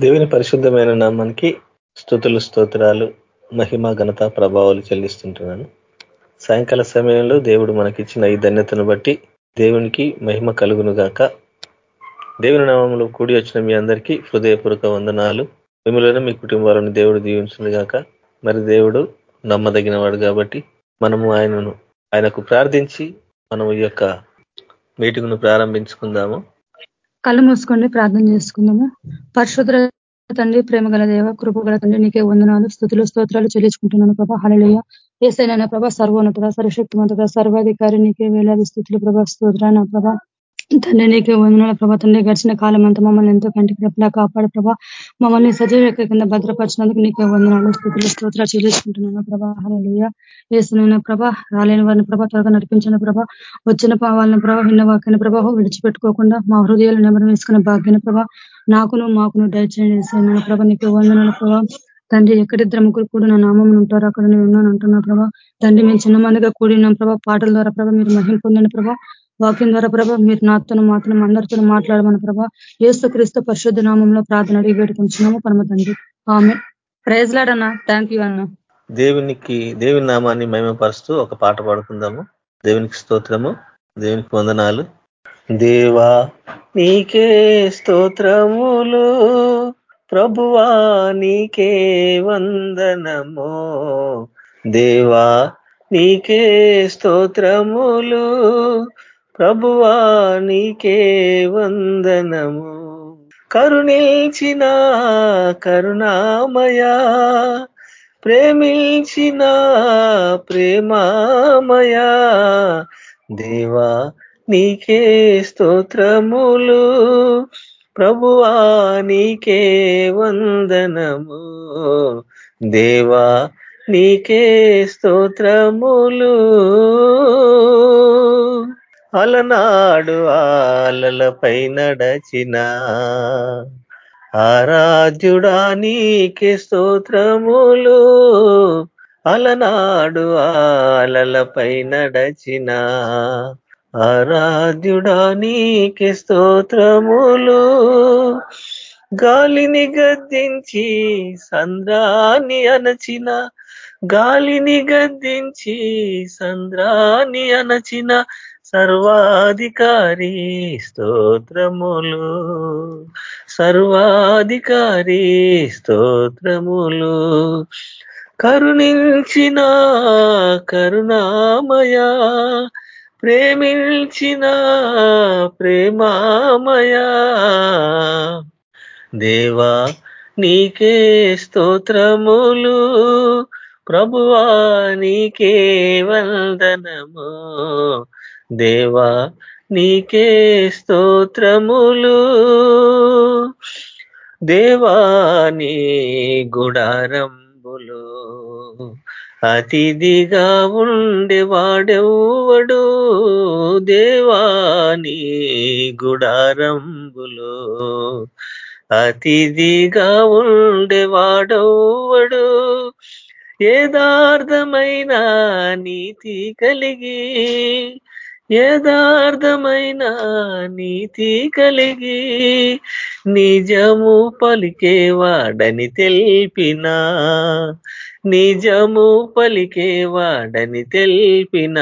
దేవుని పరిశుద్ధమైన నామానికి స్థుతులు స్తోత్రాలు మహిమ ఘనత ప్రభావాలు చెల్లిస్తుంటున్నాను. సాయంకాల సమయంలో దేవుడు మనకిచ్చిన ఈ ధన్యతను బట్టి దేవునికి మహిమ కలుగును గాక దేవుని నామంలో కూడి వచ్చిన మీ అందరికీ హృదయపూర్వక వందనాలు. మిమ్మల్ని మీ కుటుంబాలను దేవుడు దీవించును గాక మరి దేవుడు నమ్మదగిన వాడు కాబట్టి మనము ఆయనను ఆయనకు ప్రార్థించి మనం ఈ యొక్క మీటింగ్ను ప్రారంభించుకుందాము. కళ్ళు మూసుకోండి ప్రార్థన చేసుకుందాము. పరిశుద్ర తండ్రి ప్రేమ గల దేవ కృపగల తండ్రి నీకే వందనాలు స్థుతులు స్తోత్రాలు చెల్లించుకుంటున్నాను ప్రభా. హలలియ ఏసైనా ప్రభా సర్వోన్నత సర్వశక్తిమంతుడ సర్వాధికారి నీకే వేలాది స్థుతులు ప్రభా స్తోత్ర నా ప్రభా. తండ్రి నీకే వందనాల ప్రభా. తండ్రి గడిచిన కాలం అంతా మమ్మల్ని ఎంతో కంటి కృపలా కాపాడు ప్రభా. మమ్మల్ని సజీవ కింద భద్రపరిచినందుకు నీకే వందనాలు స్థితులు స్తోత్ర చెల్లించుకుంటున్నాను ప్రభా. హలలియ వేసిన ప్రభా రాలేని వారిని ప్రభా త్వరగా నడిపించిన ప్రభా. వచ్చిన వాళ్ళని ప్రభా విన్న వాక్యని ప్రభా విడిచిపెట్టుకోకుండా మా హృదయాలు నెమరు వేసుకున్న భాగ్యన ప్రభా నాకును మాకును దయచేసిన ప్రభా నీకే వందనాల ప్రభా. తండ్రి ఎక్కడిద్దరు ముగ్గురు కూడా నా నామం ఉంటారు అక్కడ నేను ఉన్నాను అంటున్నా ప్రభా. తండ్రి మేము చిన్న మందిగా కూడినాం ప్రభా. పాటల ద్వారా ప్రభా మీరు మహిం పొందండి ప్రభా. వాక్యం ద్వారా ప్రభా మీరు నాతో మాత్రం అందరితో మాట్లాడమని ప్రభా. ఏసు క్రీస్తు పరిశుద్ధ నామంలో ప్రార్థన అడిగి వేడుకుంటున్నాము పరమ తండ్రి. ఆమె ప్రైజ్ లాడన్నా థ్యాంక్ యూ అన్న. దేవునికి దేవుని నామాన్ని మహిమపరుస్తూ ఒక పాట పాడుకుందాము. దేవునికి స్తోత్రము దేవునికి వందనాలు. దేవా నీకే స్తోత్రములు. ప్రభువా నీకే వందనము. దేవా నీకే స్తోత్రములు. ప్రభువా నీకే వందనము. కరుణించిన కరుణామయా ప్రేమించిన ప్రేమామయా. దేవా నీకే స్తోత్రములు. ప్రభువా నీకే వందనము. దేవా నీకే స్తోత్రములు. అలనాడు ఆలలపై నడచిన ఆరాధ్యుడా నీకే స్తోత్రములు. అలనాడు ఆలలపై నడచిన ఆరాధ్యుడా నీకే స్తోత్రములు. గాలిని గద్దించి సంద్రాన్ని అనచిన గాలిని గద్దించి సంద్రాన్ని అనచిన సర్వాధికారి స్తోత్రములు. సర్వాధికారి స్తోత్రములు. కరుణించిన కరుణామయ ప్రేమించిన ప్రేమామయా. దేవా నీకే స్తోత్రములు. ప్రభువా నీకే వందనము. దేవా నీకే స్తోత్రములు. దేవాని గుడారంబులు. అతిథిగా ఉండేవాడెవ్వడు దేవాని గుడారంబులు. అతిథిగా ఉండేవాడెవ్వడు ఏదార్థమైన నీతి కలిగి. యథార్థమైన నీతి కలిగి నిజము పలికేవాడని తెలిపినా. నిజము పలికేవాడని తెలిపిన.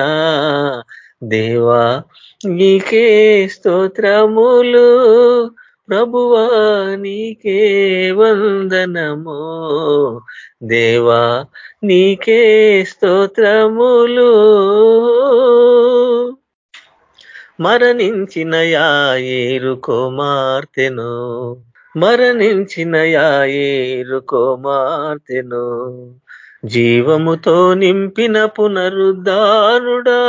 దేవా నీకే స్తోత్రములు. ప్రభువా నీకే వందనము. దేవా నీకే స్తోత్రములు. మరణించిన యాయేరు కుమార్తెను. మరణించిన యాయేరు కుమార్తెను. జీవముతో నింపిన పునరుద్ధారుడా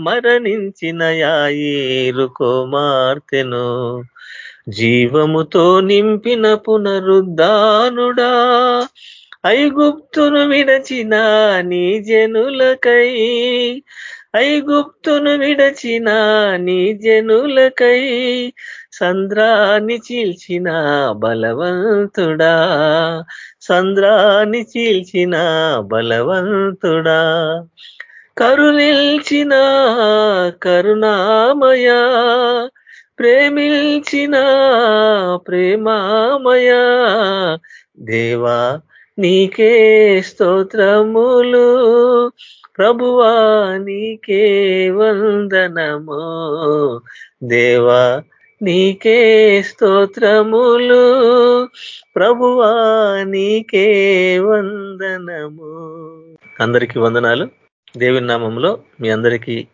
మరణించిన యాయేరు కుమార్తెను. జీవముతో నింపిన పునరుద్ధానుడా ఐగుప్తును విడచిన నీ జనులకై ఐగుప్తును విడచిన నీ జనులకై సంద్రాన్ని చీల్చిన బలవంతుడా. సంద్రాన్ని చీల్చిన బలవంతుడా? కరుణిల్చిన కరుణామయ? ప్రేమిల్చిన ప్రేమామయ? దేవా నీకే స్తోత్రములు. ప్రభువా నీకే వందనము. దేవా నీకే స్తోత్రములు ప్రభువా నీకే వందనము. అందరికి వందనాలు. దేవుని నామంలో మీ అందరికీ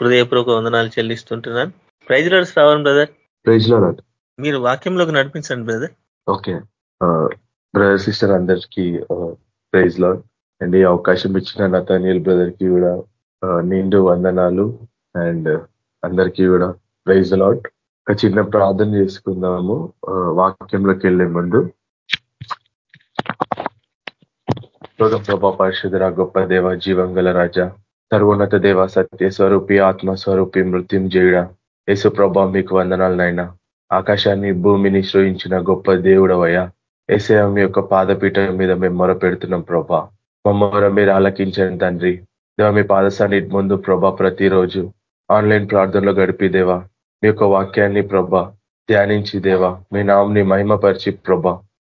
హృదయపూర్వక వందనాలు చెల్లిస్తుంటున్నాను. Praise Lord Shravan brother. Praise Lord మీరు వాక్యంలోకి నడిపించండి బ్రదర్. ఓకే. బ్రదర్ సిస్టర్ అందరికి ప్రైజ్ లాడ్ అండ్ ఈ అవకాశం ఇచ్చిన నతానియల్ బ్రదర్కి కూడా నిండు వందనాలు. అండ్ అందరికీ కూడా ప్రైజ్ లాడ్ ఒక చిన్న ప్రార్థన చేసుకుందాము. వాక్యంలోకి వెళ్ళే ముందు. ప్రభా పరిశుధర గొప్ప దేవ జీవంగల రాజ సర్వోన్నత దేవ సత్య స్వరూపి ఆత్మస్వరూపి మృత్యుం చేయుడ. యేసు ప్రభా మీకు వందనాలనైనా ఆకాశాన్ని భూమిని శ్రయించిన గొప్ప దేవుడవయ్యా. ఏసయం యొక్క పాదపీఠం మీద మేము మొర పెడుతున్నాం ప్రభా. మమ్మల్ని మీరు ఆలకించండి తండ్రి. దేవ మీ పాదశాన్ని ముందు ప్రభా ప్రతిరోజు ఆన్లైన్ ప్రార్థనలో గడిపి దేవా. మీ యొక్క వాక్యాన్ని ప్రభా ధ్యానించి దేవా మీ నామ్ని మహిమపరిచి ప్రభ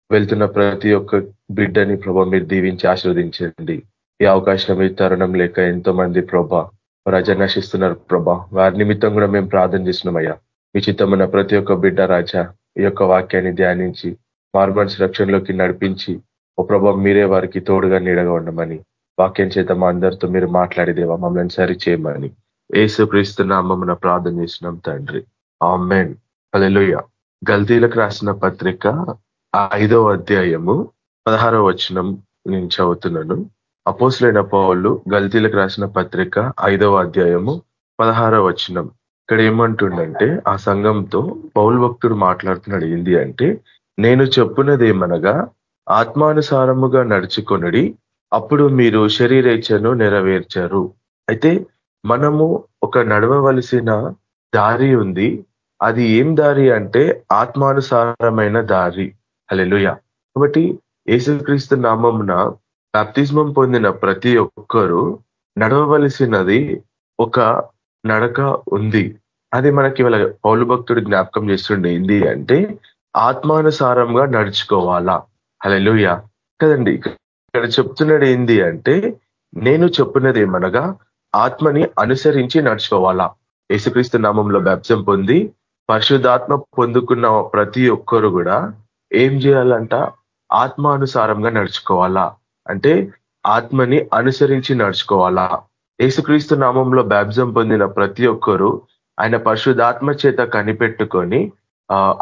వెళ్తున్న ప్రతి ఒక్క బిడ్డని ప్రభ మీరు దీవించి ఆశీర్వదించండి. ఈ అవకాశం ఈ తరుణం లేక ఎంతో మంది ప్రభా రజ నశిస్తున్నారు ప్రభా. వారి నిమిత్తం కూడా మేము ప్రార్థన చేస్తున్నామయ్యా. మీ చిత్తమైన ప్రతి ఒక్క బిడ్డ రాజా ఈ యొక్క వాక్యాన్ని ధ్యానించి మార్మన్స్ రక్షణలోకి నడిపించి ఓ ప్రభ మీరే వారికి తోడుగా నీడగా ఉండమని వాక్యం చేత మా అందరితో మీరు మాట్లాడేదేవా మమ్మల్ని సరి చేయమని. ఏసు క్రీస్తునామమున ప్రార్థన చేసినాం తండ్రి. ఆమెన్. అలెలుయ గల్తీలకు రాసిన పత్రిక ఐదవ అధ్యాయము పదహారవ వచనం నేను చదువుతున్నాను. అపోసులైన పౌళ్ళు గల్తీలకు రాసిన పత్రిక ఐదవ అధ్యాయము పదహారవ వచనం. ఇక్కడ ఏమంటుండంటే ఆ సంఘంతో పౌల్ భక్తుడు మాట్లాడుతున్నాడు ఏంది అంటే నేను చెప్పున్నదేమనగా ఆత్మానుసారముగా నడుచుకొనడి అప్పుడు మీరు శరీరేచ్ఛను నెరవేర్చారు. అయితే మనము ఒక నడవవలసిన దారి ఉంది. అది ఏం దారి అంటే ఆత్మానుసారమైన దారి. అలెలుయ కాబట్టి యేసుక్రీస్తు నామమున బాప్తిజమం పొందిన ప్రతి ఒక్కరూ నడవవలసినది ఒక నడక ఉంది. అది మనకి ఇవాళ పౌలు భక్తుడు జ్ఞాపకం చేస్తుండే ఏంది అంటే ఆత్మానుసారంగా నడుచుకోవాలా. హలెలుయ కదండి ఇక్కడ చెప్తున్నాడు ఏంది అంటే నేను చెప్పినది ఏమనగా ఆత్మని అనుసరించి నడుచుకోవాలా? యేసుక్రీస్తు నామంలో బ్యాప్సం పొంది పరిశుద్ధాత్మ పొందుకున్న ప్రతి ఒక్కరు కూడా ఏం చేయాలంట? ఆత్మానుసారంగా నడుచుకోవాలా? అంటే ఆత్మని అనుసరించి నడుచుకోవాలా? యేసుక్రీస్తు నామంలో బ్యాబ్జం పొందిన ప్రతి ఒక్కరూ ఆయన పరిశుద్ధాత్మ చేత కనిపెట్టుకొని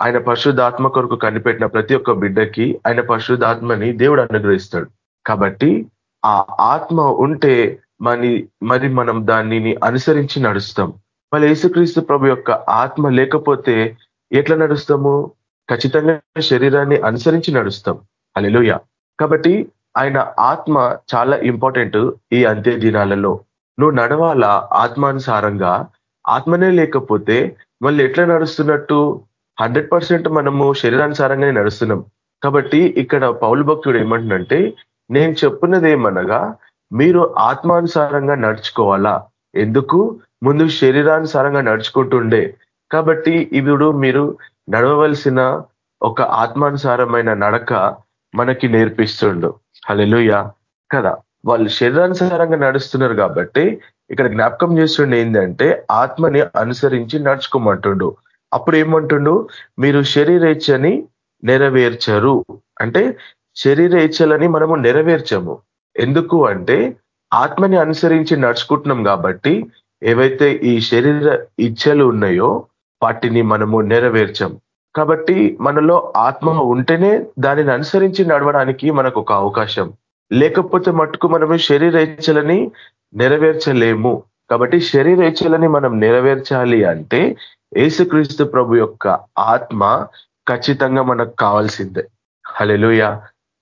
ఆయన పరిశుద్ధాత్మ కొరకు కనిపెట్టిన ప్రతి ఒక్క బిడ్డకి ఆయన పరిశుద్ధాత్మని దేవుడు అనుగ్రహిస్తాడు. కాబట్టి ఆ ఆత్మ ఉంటే మరి మరి మనం దానిని అనుసరించి నడుస్తాం. మళ్ళీ యేసుక్రీస్తు ప్రభు యొక్క ఆత్మ లేకపోతే ఎట్లా నడుస్తాము? ఖచ్చితంగా శరీరాన్ని అనుసరించి నడుస్తాం. అలెలుయ కాబట్టి ఆయన ఆత్మ చాలా ఇంపార్టెంట్ ఈ అంత్య దినాలలో. నువ్వు నడవాలా ఆత్మానుసారంగా. ఆత్మనే లేకపోతే మళ్ళీ ఎట్లా నడుస్తున్నట్టు? హండ్రెడ్ మనము శరీరానుసారంగానే నడుస్తున్నాం. కాబట్టి ఇక్కడ పౌలు భక్తుడు ఏమంటుందంటే నేను చెప్పున్నది ఏమనగా మీరు ఆత్మానుసారంగా నడుచుకోవాలా? ఎందుకు? ముందు శరీరానుసారంగా నడుచుకుంటుండే. కాబట్టి ఇవిడు మీరు నడవవలసిన ఒక ఆత్మానుసారమైన నడక మనకి నేర్పిస్తుండు. హలెలుయ కదా? వాళ్ళు శరీరానుసారంగా నడుస్తున్నారు కాబట్టి ఇక్కడ జ్ఞాపకం చేస్తుండే ఏంటంటే ఆత్మని అనుసరించి నడుచుకోమంటుండు. అప్పుడు ఏమంటుండు? మీరు శరీరేచ్ఛని నెరవేర్చరు. అంటే శరీరేచ్ఛలని మనము నెరవేర్చము. ఎందుకు అంటే ఆత్మని అనుసరించి నడుచుకుంటున్నాం కాబట్టి ఏవైతే ఈ శరీర ఇచ్చలు ఉన్నాయో వాటిని మనము నెరవేర్చం. కాబట్టి మనలో ఆత్మ ఉంటేనే దానిని అనుసరించి నడవడానికి మనకు ఒక అవకాశం. లేకపోతే మట్టుకు మనము శరీర ఇచ్చలని నెరవేర్చలేము. కాబట్టి శరీర ఇచ్చలని మనం నెరవేర్చాలి అంటే ఏసుక్రీస్తు ప్రభు యొక్క ఆత్మ ఖచ్చితంగా మనకు కావాల్సిందే. హలెలుయ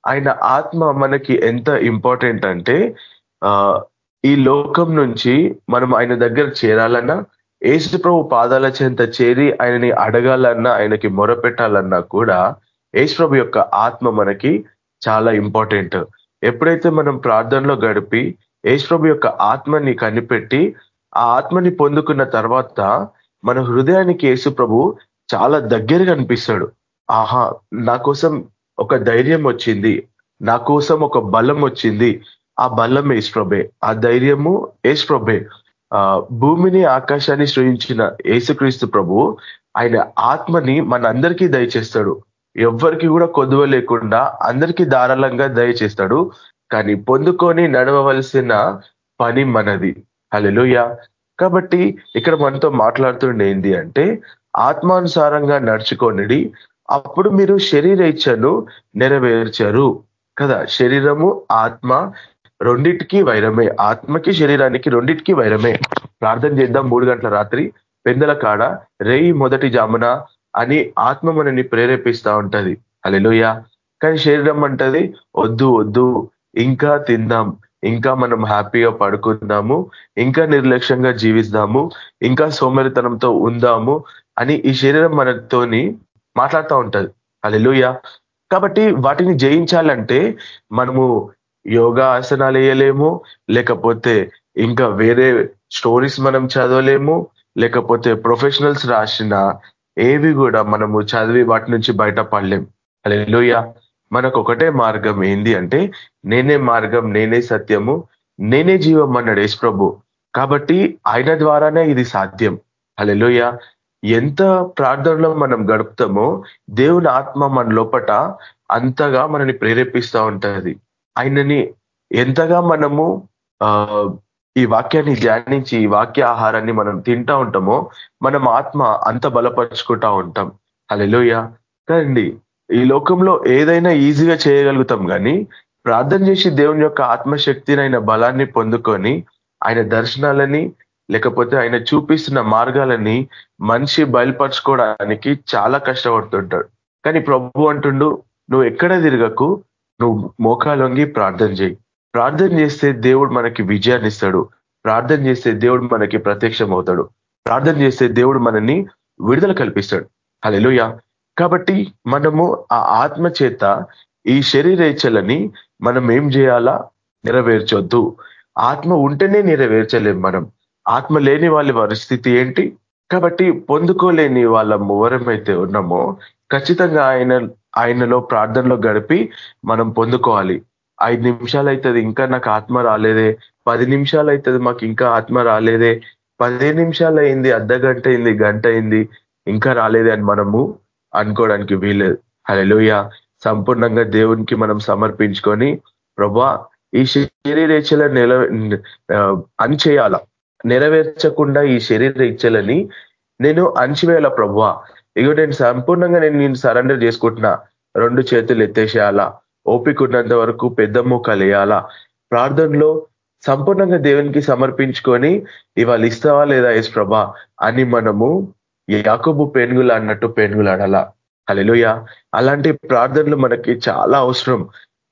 ఆయన ఆత్మ మనకి ఎంత ఇంపార్టెంట్ అంటే ఈ లోకం నుంచి మనం ఆయన దగ్గర చేరాలన్నా ఏసు ప్రభు పాదాల చెంత చేరి ఆయనని అడగాలన్నా ఆయనకి మొరపెట్టాలన్నా కూడా ఏసు ప్రభు యొక్క ఆత్మ మనకి చాలా ఇంపార్టెంట్. ఎప్పుడైతే మనం ప్రార్థనలో గడిపి ఏసు ప్రభు యొక్క ఆత్మని కనిపెట్టి ఆ ఆత్మని పొందుకున్న తర్వాత మన హృదయానికి యేసు ప్రభు చాలా దగ్గరగా అనిపిస్తాడు. ఆహా నా కోసం ఒక ధైర్యం వచ్చింది. నా కోసం ఒక బలం వచ్చింది. ఆ బలం ఏసుప్రభే ఆ ధైర్యము ఏసుప్రభే ఆ భూమిని ఆకాశాన్ని సృజించిన యేసుక్రీస్తు ప్రభు ఆయన ఆత్మని మనందరికీ దయచేస్తాడు. ఎవ్వరికి కూడా కొదువ లేకుండా అందరికీ ధారాళంగా దయచేస్తాడు. కానీ పొందుకొని నడవవలసిన పని మనది. హలోయ కాబట్టి ఇక్కడ మనతో మాట్లాడుతుండే ఏంది అంటే ఆత్మానుసారంగా నడుచుకోనిడి అప్పుడు మీరు శరీర ఇచ్చను నెరవేర్చరు. కదా? శరీరము ఆత్మ రెండిటికి వైరమే. ఆత్మకి శరీరానికి రెండిటికి వైరమే. ప్రార్థన చేద్దాం మూడు గంటల రాత్రి. పెందల కాడ రేయి మొదటి జామున అని ఆత్మ మనని ప్రేరేపిస్తా ఉంటది. అలెలుయ కానీ శరీరం అంటది వద్దు వద్దు ఇంకా తిందాం. ఇంకా మనం హ్యాపీగా పడుకుందాము. ఇంకా నిర్లక్ష్యంగా జీవిస్తాము ఇంకా సోమరితనంతో ఉందాము అని ఈ శరీరం మనతోని మాట్లాడుతూ ఉంటది. అది కాబట్టి వాటిని జయించాలంటే మనము యోగా ఆసనాలు వేయలేము లేకపోతే ఇంకా వేరే స్టోరీస్ మనం చదవలేము లేకపోతే ప్రొఫెషనల్స్ రాసిన ఏవి కూడా మనము చదివి వాటి నుంచి బయటపడలేం అలెలుయ మనకు ఒకటే మార్గం ఏంది అంటే నేనే మార్గం నేనే సత్యము నేనే జీవం అన్నాడు యేసు ప్రభు కాబట్టి ఆయన ద్వారానే ఇది సాధ్యం. అలెలుయ ఎంత ప్రార్థనలో మనం గడుపుతామో దేవుని ఆత్మ మన లోపట అంతగా మనని ప్రేరేపిస్తూ ఉంటది. ఆయనని ఎంతగా మనము ఆ ఈ వాక్యాన్ని ధ్యానించి ఈ వాక్య ఆహారాన్ని మనం తింటా ఉంటామో మనం ఆత్మ అంత బలపరుచుకుంటా ఉంటాం. అలెలుయ కండి ఈ లోకంలో ఏదైనా ఈజీగా చేయగలుగుతాం కానీ ప్రార్థన చేసి దేవుని యొక్క ఆత్మశక్తిని ఆయన బలాన్ని పొందుకొని ఆయన దర్శనాలని లేకపోతే ఆయన చూపిస్తున్న మార్గాలని మనిషి బయలుపరచుకోవడానికి చాలా కష్టపడుతుంటాడు. కానీ ప్రభు అంటుండు నువ్వు ఎక్కడ తిరగకు నువ్వు మోకాలొంగి ప్రార్థన చేయి. ప్రార్థన చేస్తే దేవుడు మనకి విజయాన్ని ఇస్తాడు. ప్రార్థన చేస్తే దేవుడు మనకి ప్రత్యక్షం అవుతాడు ప్రార్థన చేస్తే దేవుడు మనని విడుదల కల్పిస్తాడు. హలెలుయ కాబట్టి మనము ఆ ఆత్మ చేత ఈ శరీరేచ్ఛలని మనం ఏం చేయాలా? నెరవేర్చొద్దు. ఆత్మ ఉంటేనే నెరవేర్చలేం మనం. ఆత్మ లేని వాళ్ళ పరిస్థితి ఏంటి కాబట్టి పొందుకోలేని వాళ్ళ ఎవరమైతే ఉన్నామో ఖచ్చితంగా ఆయన ఆయనలో ప్రార్థనలో గడిపి మనం పొందుకోవాలి ఐదు నిమిషాలు అవుతుంది ఇంకా నాకు ఆత్మ రాలేదే పది నిమిషాలు అవుతుంది మాకు ఇంకా ఆత్మ రాలేదే పదిహేను నిమిషాలు అయింది అర్ధ గంట అయింది గంట అయింది ఇంకా రాలేదే అని మనము అనుకోవడానికి వీలేదు హలోయ సంపూర్ణంగా దేవునికి మనం సమర్పించుకొని ప్రభా ఈ శరీర నిల అని చేయాల నెరవేర్చకుండా ఈ శరీర ఇచ్చలని నేను అంచివేయాల ప్రభా ఇగో నేను సంపూర్ణంగా నేను నేను సరెండర్ చేసుకుంటున్నా. రెండు చేతులు ఎత్తేసేయాలా? ఓపిక ఉన్నంత వరకు పెద్ద మూకలు వేయాలా? ప్రార్థనలో సంపూర్ణంగా దేవునికి సమర్పించుకొని ఇవాళ ఇస్తావా లేదా ఎస్ ప్రభా? అని మనము యాకబు పేనుగులు అన్నట్టు పేనుగులాడాలా. ఆడాలా అలెలుయ అలాంటి ప్రార్థనలు మనకి చాలా అవసరం.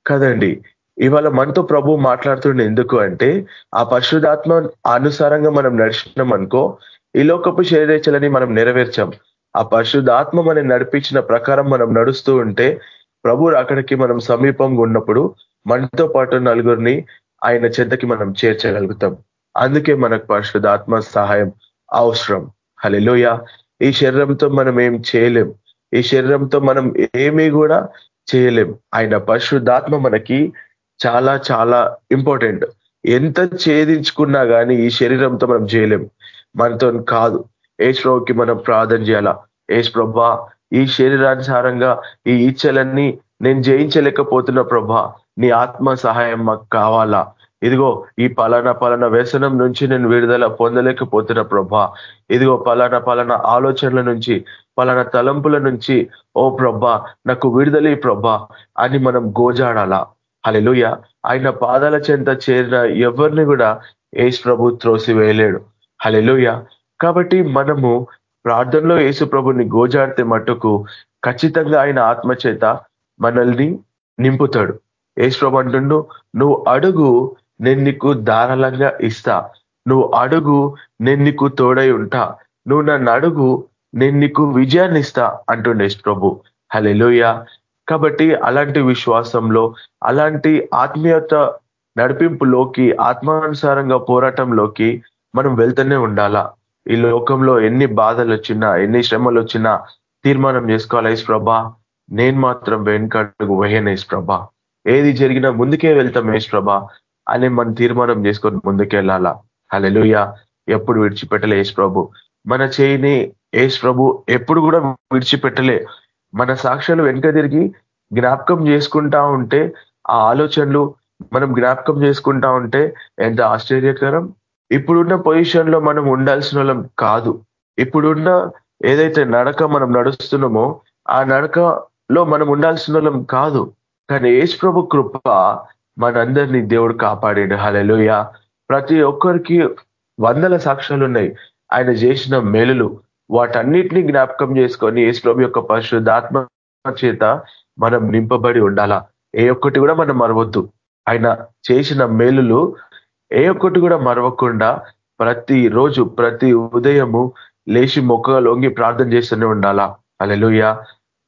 కదండి ఇవాళ మనతో ప్రభు మాట్లాడుతుండే ఎందుకు అంటే ఆ పరిశుధాత్మ అనుసారంగా మనం నడిచినాం అనుకో ఈ లోకపు శరీరేచలని మనం నెరవేర్చాం. ఆ పరిశుధాత్మ మనం నడిపించిన ప్రకారం మనం నడుస్తూ ఉంటే ప్రభు అక్కడికి మనం సమీపంగా ఉన్నప్పుడు మనతో పాటు నలుగురిని ఆయన చెంతకి మనం చేర్చగలుగుతాం. అందుకే మనకు పరిశుధాత్మ సహాయం అవసరం. హలెలోయ ఈ శరీరంతో మనం ఏం చేయలేం. ఈ శరీరంతో మనం ఏమీ కూడా చేయలేం. ఆయన పరిశుద్ధాత్మ మనకి చాలా చాలా ఇంపార్టెంట్ ఎంత ఛేదించుకున్నా కానీ ఈ శరీరంతో మనం చేయలేం. మనతో కాదు. ఏజ్ మనం ప్రార్థన చేయాలా. ఏష్ ప్రభా ఈ శరీరానుసారంగా ఈ ఇచ్చలన్నీ నేను జయించలేకపోతున్నా ప్రభా. నీ ఆత్మ సహాయం మాకు కావాలా. ఇదిగో ఈ పలానా పలానా వ్యసనం నుంచి నేను విడుదల పొందలేకపోతున్నా ప్రభా. ఇదిగో పలానా పలానా ఆలోచనల నుంచి పలానా తలంపుల నుంచి ఓ ప్రభా నాకు విడుదలే ప్రభా అని మనం గోజాడాలా. హలెలుయ ఆయన పాదాల చెంత చేరిన ఎవరిని కూడా యేసు ప్రభు త్రోసి వేయలేడు హలెలుయ కాబట్టి మనము ప్రార్థనలో యేసు ప్రభుని గోజాడితే మట్టుకు ఖచ్చితంగా ఆయన ఆత్మ చేత మనల్ని నింపుతాడు. యేసు ప్రభు అంటుండు నువ్వు అడుగు నేను నీకు ధారాళంగా ఇస్తా. నువ్వు అడుగు నేను నీకు తోడై ఉంటా. నువ్వు నన్ను అడుగు నేను నీకు విజయాన్ని ఇస్తా అంటుండే ప్రభు. హలెలుయ కాబట్టి అలాంటి విశ్వాసంలో అలాంటి ఆత్మీయత నడిపింపులోకి ఆత్మానుసారంగా పోరాటంలోకి మనం వెళ్తూనే ఉండాలా? ఈ లోకంలో ఎన్ని బాధలు వచ్చినా ఎన్ని శ్రమలు వచ్చినా తీర్మానం చేసుకోవాలి ఐస్ ప్రభా? నేను మాత్రం వెనుకడుగు వేయను ఐస్ ప్రభా. ఏది జరిగినా ముందుకే వెళ్తాం ఏష్ ప్రభా అని మనం తీర్మానం చేసుకొని ముందుకెళ్ళాలా? హలెలుయ ఎప్పుడు విడిచిపెట్టలే ఏష్ ప్రభు. మన చేయిని ఏష్ ప్రభు ఎప్పుడు కూడా విడిచిపెట్టలే. మన సాక్ష్యాలు వెనుక తిరిగి జ్ఞాపకం చేసుకుంటా ఉంటే ఆ ఆలోచనలు మనం జ్ఞాపకం చేసుకుంటా ఉంటే ఎంత ఆశ్చర్యకరం. ఇప్పుడున్న పొజిషన్లో మనం ఉండాల్సిన వాళ్ళం కాదు. ఇప్పుడున్న ఏదైతే నడక మనం నడుస్తున్నామో ఆ నడకలో మనం ఉండాల్సిన వాళ్ళం కాదు. కానీ ఏసు ప్రభు కృప మనందరినీ దేవుడు కాపాడాడు. హలెలుయ ప్రతి ఒక్కరికి వందల సాక్ష్యాలు ఉన్నాయి ఆయన చేసిన మేలులు వాటన్నిటినీ జ్ఞాపకం చేసుకొని ఏసు యొక్క పరిశుద్ధాత్మ చేత మనం నింపబడి ఉండాలా? ఏ ఒక్కటి కూడా మనం మరవద్దు. ఆయన చేసిన మేలులు ఏ ఒక్కటి కూడా మరవకుండా ప్రతి రోజు ప్రతి ఉదయము లేచి మొక్కగా లొంగి ప్రార్థన చేస్తూనే ఉండాలా? అలెలుయ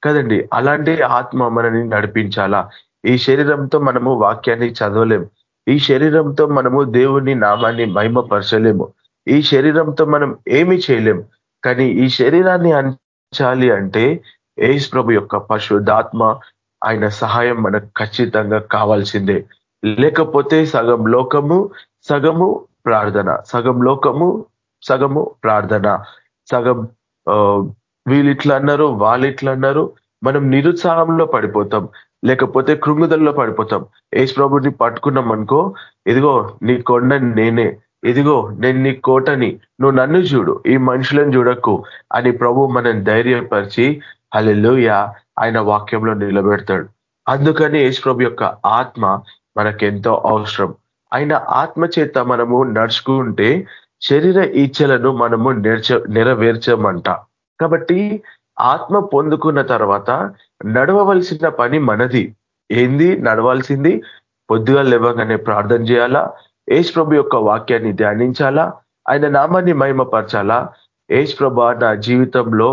కదండి అలాంటి ఆత్మ మనని నడిపించాలా? ఈ శరీరంతో మనము వాక్యాన్ని చదవలేము ఈ శరీరంతో మనము దేవుని నామాన్ని మహిమపరచలేము. ఈ శరీరంతో మనం ఏమి చేయలేం. కానీ ఈ శరీరాన్ని అంచాలి అంటే ఏసు ప్రభు యొక్క పరిశుద్ధాత్మ ఆయన సహాయం మనకు ఖచ్చితంగా కావాల్సిందే. లేకపోతే సగం లోకము సగము ప్రార్థన సగం లోకము సగము ప్రార్థన. సగం వీళ్ళు అన్నారు వాళ్ళు అన్నారు మనం నిరుత్సాహంలో పడిపోతాం. లేకపోతే కృంగుదల్లో పడిపోతాం. ఏసు ప్రభుని పట్టుకున్నాం అనుకో ఇదిగో నీ కొండ నేనే. ఇదిగో నేను నీ కోటని నువ్వు నన్ను చూడు ఈ మనుషులను చూడకు అని ప్రభు మనం ధైర్యపరిచి అల్లెలుయ ఆయన వాక్యంలో నిలబెడతాడు. అందుకని యేసు ప్రభు యొక్క ఆత్మ మనకెంతో అవసరం. ఆయన ఆత్మ చేత మనము నడుచుకుంటే శరీర ఇచ్చలను మనము నెరచ నెరవేర్చమంట. కాబట్టి ఆత్మ పొందుకున్న తర్వాత నడవవలసిన పని మనది. ఏంది? నడవాల్సింది పొద్దుగా లేవగానే ప్రార్థన చేయాలా? ప్రభు యొక్క వాక్యాన్ని ధ్యానించాలా? ఆయన నామాన్ని మహిమపరచాలా? ఏష్ ప్రభ నా జీవితంలో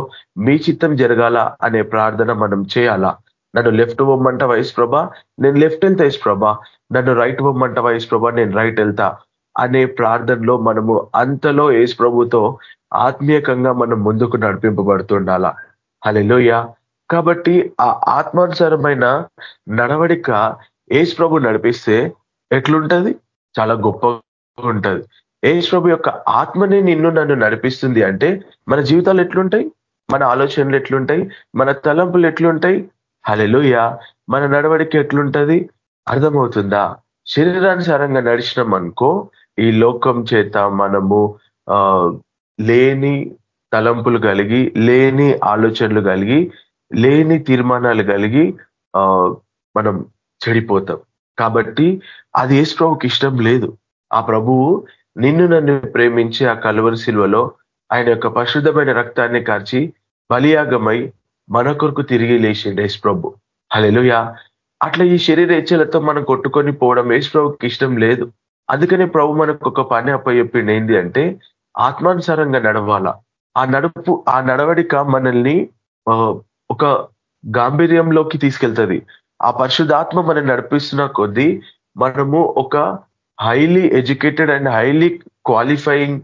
మీ చిత్తం జరగాల అనే ప్రార్థన మనం చేయాలా? నన్ను లెఫ్ట్ వమ్మంట వయసు ప్రభ నేను లెఫ్ట్ వెళ్తా యశ్ ప్రభ నన్ను రైట్ వమ్మంట వయసు ప్రభ నేను రైట్ వెళ్తా అనే ప్రార్థనలో మనము అంతలో ఏసు ప్రభుతో ఆత్మీయకంగా మనం ముందుకు నడిపింపబడుతుండాలా? హలెలోయ కాబట్టి ఆ ఆత్మానుసారమైన నడవడిక ఏసు ప్రభు నడిపిస్తే ఎట్లుంటది? చాలా గొప్పగా ఉంటుంది. ఏసు ప్రభు యొక్క ఆత్మనే నిన్ను నన్ను నడిపిస్తుంది అంటే మన జీవితాలు ఎట్లుంటాయి? మన ఆలోచనలు ఎట్లుంటాయి? మన తలంపులు ఎట్లుంటాయి? హలెలుయ మన నడవడిక ఎట్లుంటది? అర్థమవుతుందా? శరీరానుసారంగా నడిచినాం అనుకో ఈ లోకం చేత మనము లేని తలంపులు కలిగి లేని ఆలోచనలు కలిగి లేని తీర్మానాలు కలిగి మనం చెడిపోతాం. కాబట్టి అది యేసు ప్రభుకి ఇష్టం లేదు. ఆ ప్రభువు నిన్ను నన్ను ప్రేమించి ఆ కలువరి శిల్వలో ఆయన యొక్క పరిశుద్ధమైన రక్తాన్ని కార్చి బలియాగమై మన కొరకు తిరిగి లేచిండు యేసు ప్రభు. హలెలుయా అట్లా ఈ శరీర హెచ్చలతో మనం కొట్టుకొని పోవడం యేసు ప్రభుకి ఇష్టం లేదు. అందుకనే ప్రభు మనకు ఒక పని అప్పచెప్పిండి ఏంటి అంటే ఆత్మానుసారంగా నడవాలా. ఆ నడుపు ఆ నడవడిక మనల్ని ఒక గాంభీర్యంలోకి తీసుకెళ్తుంది. ఆ పరిశుద్ధాత్మ మనం నడిపిస్తున్న కొద్దీ మనము ఒక highly educated and highly qualifying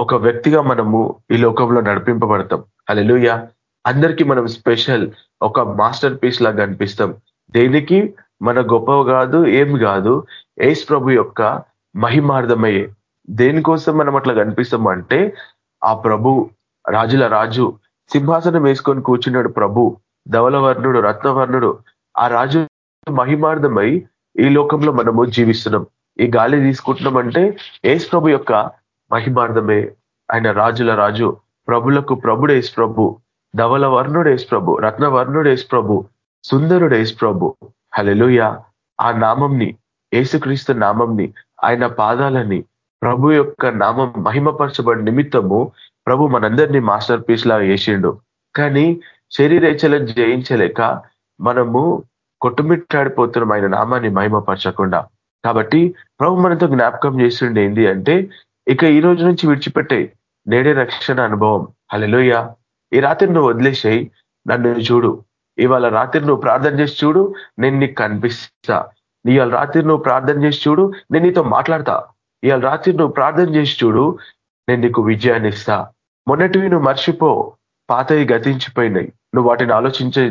ఒక వ్యక్తిగా మనము ఈ లోకంలో నడిపింపబడతాం. అలెలుయ అందరికీ మనం స్పెషల్ ఒక మాస్టర్ పీస్ లాగా కనిపిస్తాం దేనికి? మన గొప్ప కాదు ఏం కాదు. ఏస్ ప్రభు యొక్క మహిమార్థమయ్యే దేనికోసం మనం అట్లా కనిపిస్తాం అంటే ఆ ప్రభు రాజుల రాజు సింహాసనం వేసుకొని కూర్చున్నాడు ప్రభు ధవలవర్ణుడు రత్నవర్ణుడు. ఆ రాజు మహిమార్థమై ఈ లోకంలో మనము జీవిస్తున్నాం. ఈ గాలి తీసుకుంటున్నాం అంటే ఏసు ప్రభు యొక్క మహిమార్థమే. ఆయన రాజుల రాజు ప్రభులకు ప్రభుడు ఏసు ప్రభు ధవల వర్ణుడు ఏసు ప్రభు రత్నవర్ణుడు ఏసు ప్రభు సుందరుడు ఏసు ప్రభు. హలెలుయ ఆ నామంని ఏసుక్రీస్తు నామంని ఆయన పాదాలని ప్రభు యొక్క నామం మహిమపరచబడి నిమిత్తము ప్రభు మనందరినీ మాస్టర్ పీస్ లాగా వేసిండు కానీ శరీరేచలను జయించలేక మనము కొట్టుమిట్టాడిపోతున్నాం ఆయన నామాన్ని మహిమపరచకుండా. కాబట్టి ప్రభు మనతో జ్ఞాపకం చేస్తుండే ఏంటి అంటే ఇక ఈ రోజు నుంచి విడిచిపెట్టే నేడే రక్షణ అనుభవం. హలెలోయ ఈ రాత్రి నువ్వు వదిలేసాయి నన్ను చూడు. ఇవాళ రాత్రి నువ్వు ప్రార్థన చేసి చూడు నేను నీకు కనిపిస్తా. ఇవాళ రాత్రి నువ్వు ప్రార్థన చేసి చూడు నేను నీతో మాట్లాడతా. ఇవాళ రాత్రి నువ్వు ప్రార్థన చేసి చూడు నేను నీకు విజయాన్ని ఇస్తా. మొన్నటివి నువ్వు మర్చిపో పాతవి గతించిపోయినాయి. నువ్వు వాటిని ఆలోచించే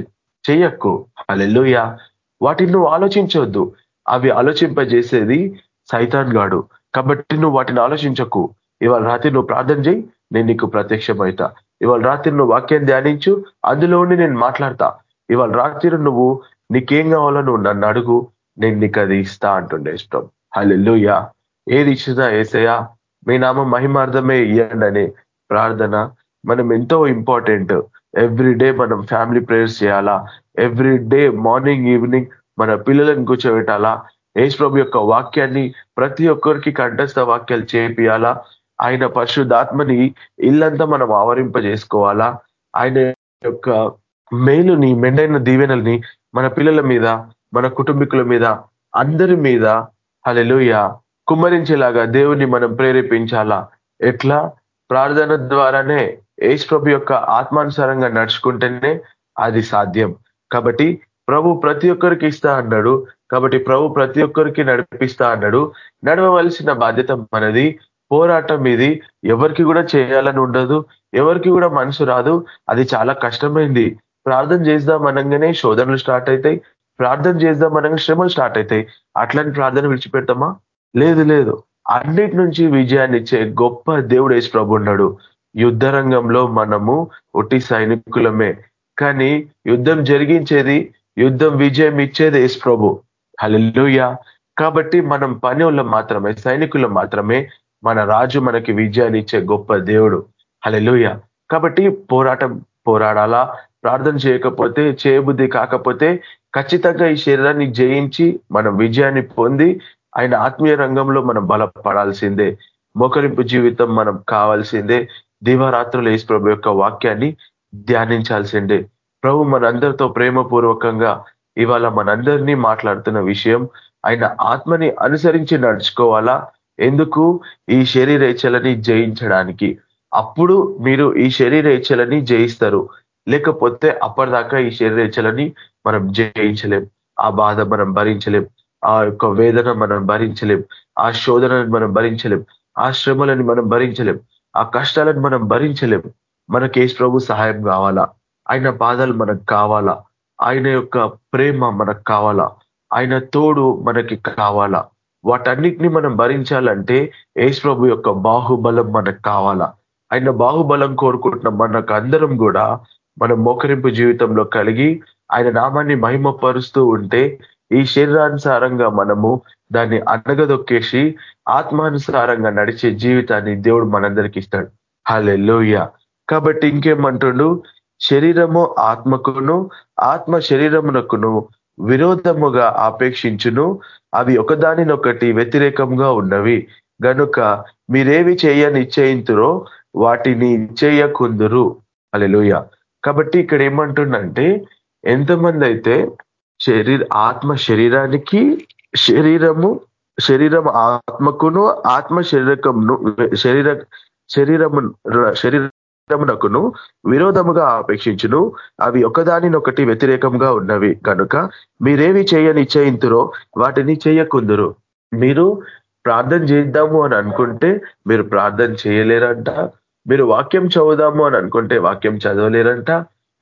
చేయక్కు అలెల్లుయ వాటిని నువ్వు ఆలోచించవద్దు అవి ఆలోచింపజేసేది సైతాన్ గాడు. కాబట్టి నువ్వు వాటిని ఆలోచించకు. ఇవాళ రాత్రి నువ్వు ప్రార్థన చేయి నేను నీకు ప్రత్యక్షమైతా ఇవాళ రాత్రి నువ్వు వాక్యం ధ్యానించు అందులోనే నేను మాట్లాడతా. ఇవాళ రాత్రి నువ్వు నీకేం కావాలో నువ్వు నన్ను అడుగు నేను నీకు అది ఇస్తా అంటుండే ఇష్టం. హలెల్లుయా. ఏది ఇచ్చినా ఏసయా మీ నామ మహిమార్థమే ఇయ్యండి అనే ప్రార్థన. మనం ఎంతో ఇంపార్టెంట్. ఎవ్రీ డే మనం ఫ్యామిలీ ప్రేయర్స్ చేయాలా? ఎవ్రీ డే మార్నింగ్ ఈవినింగ్ మన పిల్లలను కూర్చోబెట్టాలా? యేసు ప్రభు యొక్క వాక్యాన్ని ప్రతి ఒక్కరికి కంఠస్థ వాక్యాలు చేపియాలా? ఆయన పరిశుద్ధాత్మని ఇల్లంతా మనం ఆవరింపజేసుకోవాలా? ఆయన యొక్క మేలుని మెండైన దీవెనల్ని మన పిల్లల మీద మన కుటుంబీకుల మీద అందరి మీద హలెలుయ కుమ్మరించేలాగా దేవుని మనం ప్రేరేపించాలా? ఎట్లా? ప్రార్థన ద్వారానే యేసు ప్రభు యొక్క ఆత్మానుసారంగా నడుచుకుంటేనే అది సాధ్యం. కాబట్టి ప్రభు ప్రతి ఒక్కరికి ఇస్తా అన్నాడు. కాబట్టి ప్రభు ప్రతి ఒక్కరికి నడిపిస్తా అన్నాడు. నడవవలసిన బాధ్యత మనది. పోరాటం ఇది ఎవరికి కూడా చేయాలని ఉండదు. ఎవరికి కూడా మనసు రాదు. అది చాలా కష్టమైంది. ప్రార్థన చేద్దాం అనగానే శోధనలు స్టార్ట్ అవుతాయి ప్రార్థన చేద్దాం అనగానే శ్రమలు స్టార్ట్ అవుతాయి అట్లాంటి ప్రార్థన విడిచిపెడతామా? లేదు లేదు. అన్నిటి నుంచి విజయాన్ని ఇచ్చే గొప్ప దేవుడు యేసు ప్రభు ఉన్నాడు. యుద్ధ రంగంలో మనము ఒట్టి సైనికులమే. కానీ యుద్ధం జరిగించేది యుద్ధం విజయం ఇచ్చేది యేసు ప్రభు. హలెలుయ కాబట్టి మనం పని మాత్రమే సైనికులు మాత్రమే మన రాజు మనకి విజయాన్ని ఇచ్చే గొప్ప దేవుడు. హలెలుయ కాబట్టి పోరాటం పోరాడాలా ప్రార్థన చేయకపోతే చేయబుద్ధి కాకపోతే ఖచ్చితంగా ఈ శరీరాన్ని జయించి మనం విజయాన్ని పొంది ఆయన ఆత్మీయ రంగంలో మనం బలపడాల్సిందే. మోకరింపు జీవితం మనం కావాల్సిందే. దివారాత్రులు యేసు ప్రభు యొక్క వాక్యాన్ని ధ్యానించాల్సిందే. ప్రభు మనందరితో ప్రేమపూర్వకంగా ఇవాళ మనందరినీ మాట్లాడుతున్న విషయం ఆయన ఆత్మని అనుసరించి నడుచుకోవాలా? ఎందుకు? ఈ శరీరేచ్ఛలని జయించడానికి. అప్పుడు మీరు ఈ శరీరేచ్ఛలని జయిస్తారు. లేకపోతే అప్పటిదాకా ఈ శరీరేచ్ఛలని మనం జయించలేం. ఆ బాధ మనం భరించలేం. ఆ యొక్క వేదన మనం భరించలేం. ఆ శోధనని మనం భరించలేం. ఆ శ్రమలని మనం భరించలేం. ఆ కష్టాలను మనం భరించలేము. మనకి ప్రభు సహాయం కావాలా? ఆయన బాధలు మనకు కావాలా? ఆయన యొక్క ప్రేమ మనకు కావాలా? ఆయన తోడు మనకి కావాలా? వాటన్నిటిని మనం భరించాలంటే ఏసు ప్రభు యొక్క బాహుబలం మనకు కావాలా? ఆయన బాహుబలం కోరుకుంటున్న మనకు అందరం కూడా మన మోకరింపు జీవితంలో కలిగి ఆయన నామాన్ని మహిమపరుస్తూ ఉంటే ఈ శరీరానుసారంగా మనము దాన్ని అడగదొక్కేసి ఆత్మానుసారంగా నడిచే జీవితాన్ని దేవుడు మనందరికి ఇస్తాడు. హాలెల్లోయ. కాబట్టి ఇంకేమంటుండు? శరీరము ఆత్మకును ఆత్మ శరీరమునకును విరోధముగా ఆపేక్షించును. అవి ఒకదానినొకటి వ్యతిరేకంగా ఉన్నవి. గనుక మీరేవి చేయని నిశ్చయింతురో వాటిని చేయకుందురు. అలెలుయ కాబట్టి ఇక్కడ ఏమంటుండంటే ఎంతమంది అయితే శరీర ఆత్మ శరీరానికి శరీరము శరీరం ఆత్మకును ఆత్మ శరీరకమును శరీర శరీరము శరీరమునకును విరోధముగా అపేక్షించును అవి ఒకదానినొకటి వ్యతిరేకంగా ఉన్నవి. కనుక మీరేవి చేయని వాటిని చేయకుందురు. మీరు ప్రార్థన చేద్దాము అని అనుకుంటే మీరు ప్రార్థన చేయలేరంట. మీరు వాక్యం చదువుదాము అని అనుకుంటే వాక్యం చదవలేరంట.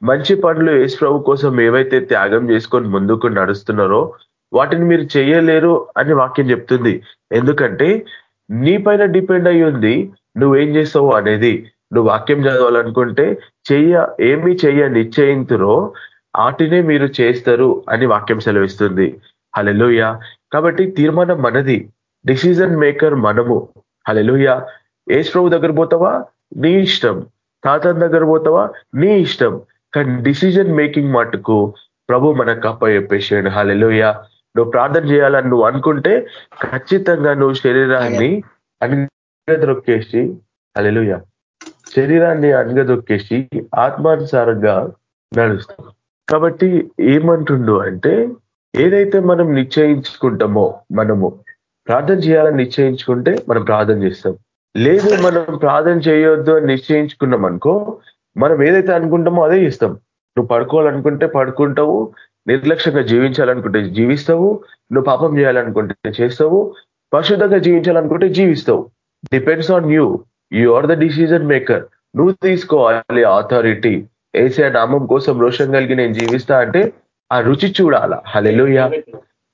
మంచి పనులు యేసు ప్రభు కోసం ఏవైతే త్యాగం చేసుకొని ముందుకు నడుస్తున్నారో వాటిని మీరు చేయలేరు అని వాక్యం చెప్తుంది. ఎందుకంటే నీ పైన డిపెండ్ అయి ఉంది నువ్వేం చేస్తావు అనేది. నువ్వు వాక్యం చదవాలనుకుంటే చెయ్య ఏమి చెయ్య నిశ్చయింతురో వాటినే మీరు చేస్తారు అని వాక్యం సెలవిస్తుంది. హలెలుయ కాబట్టి తీర్మానం మనది. డిసిజన్ మేకర్ మనము. హలెలుయ ఏసు ప్రభు దగ్గర పోతావా? నీ ఇష్టం. తాతన్ దగ్గర పోతావా? నీ ఇష్టం. కానీ డిసిజన్ మేకింగ్ మటుకు ప్రభు మనకు అప్ప చెప్పేసాడు హాలెలుయ నువ్వు ప్రార్థన చేయాలని నువ్వు అనుకుంటే ఖచ్చితంగా నువ్వు శరీరాన్ని అనగదొక్కేసి హలెలుయ శరీరాన్ని అనగదొక్కేసి ఆత్మానుసారంగా నడుస్తాం కాబట్టి ఏమంటుండు అంటే ఏదైతే మనం నిశ్చయించుకుంటామో మనము ప్రార్థన చేయాలని నిశ్చయించుకుంటే మనం ప్రార్థన చేస్తాం. లేదు మనం ప్రార్థన చేయొద్దు అని నిశ్చయించుకున్నాం అనుకో మనం ఏదైతే అనుకుంటామో అదే చేస్తాం. నువ్వు పడుకోవాలనుకుంటే పడుకుంటావు నిర్లక్ష్యంగా జీవించాలనుకుంటే జీవిస్తావు నువ్వు పాపం చేయాలనుకుంటే చేస్తావు పరిశుద్ధంగా జీవించాలనుకుంటే జీవిస్తావు. Depends on you you are the decision maker నువ్వు తీసుకోవాలి ఆథారిటీ ఏసే నామం కోసం రోషం కలిగి నేను జీవిస్తా అంటే ఆ రుచి చూడాల? హలెలుయ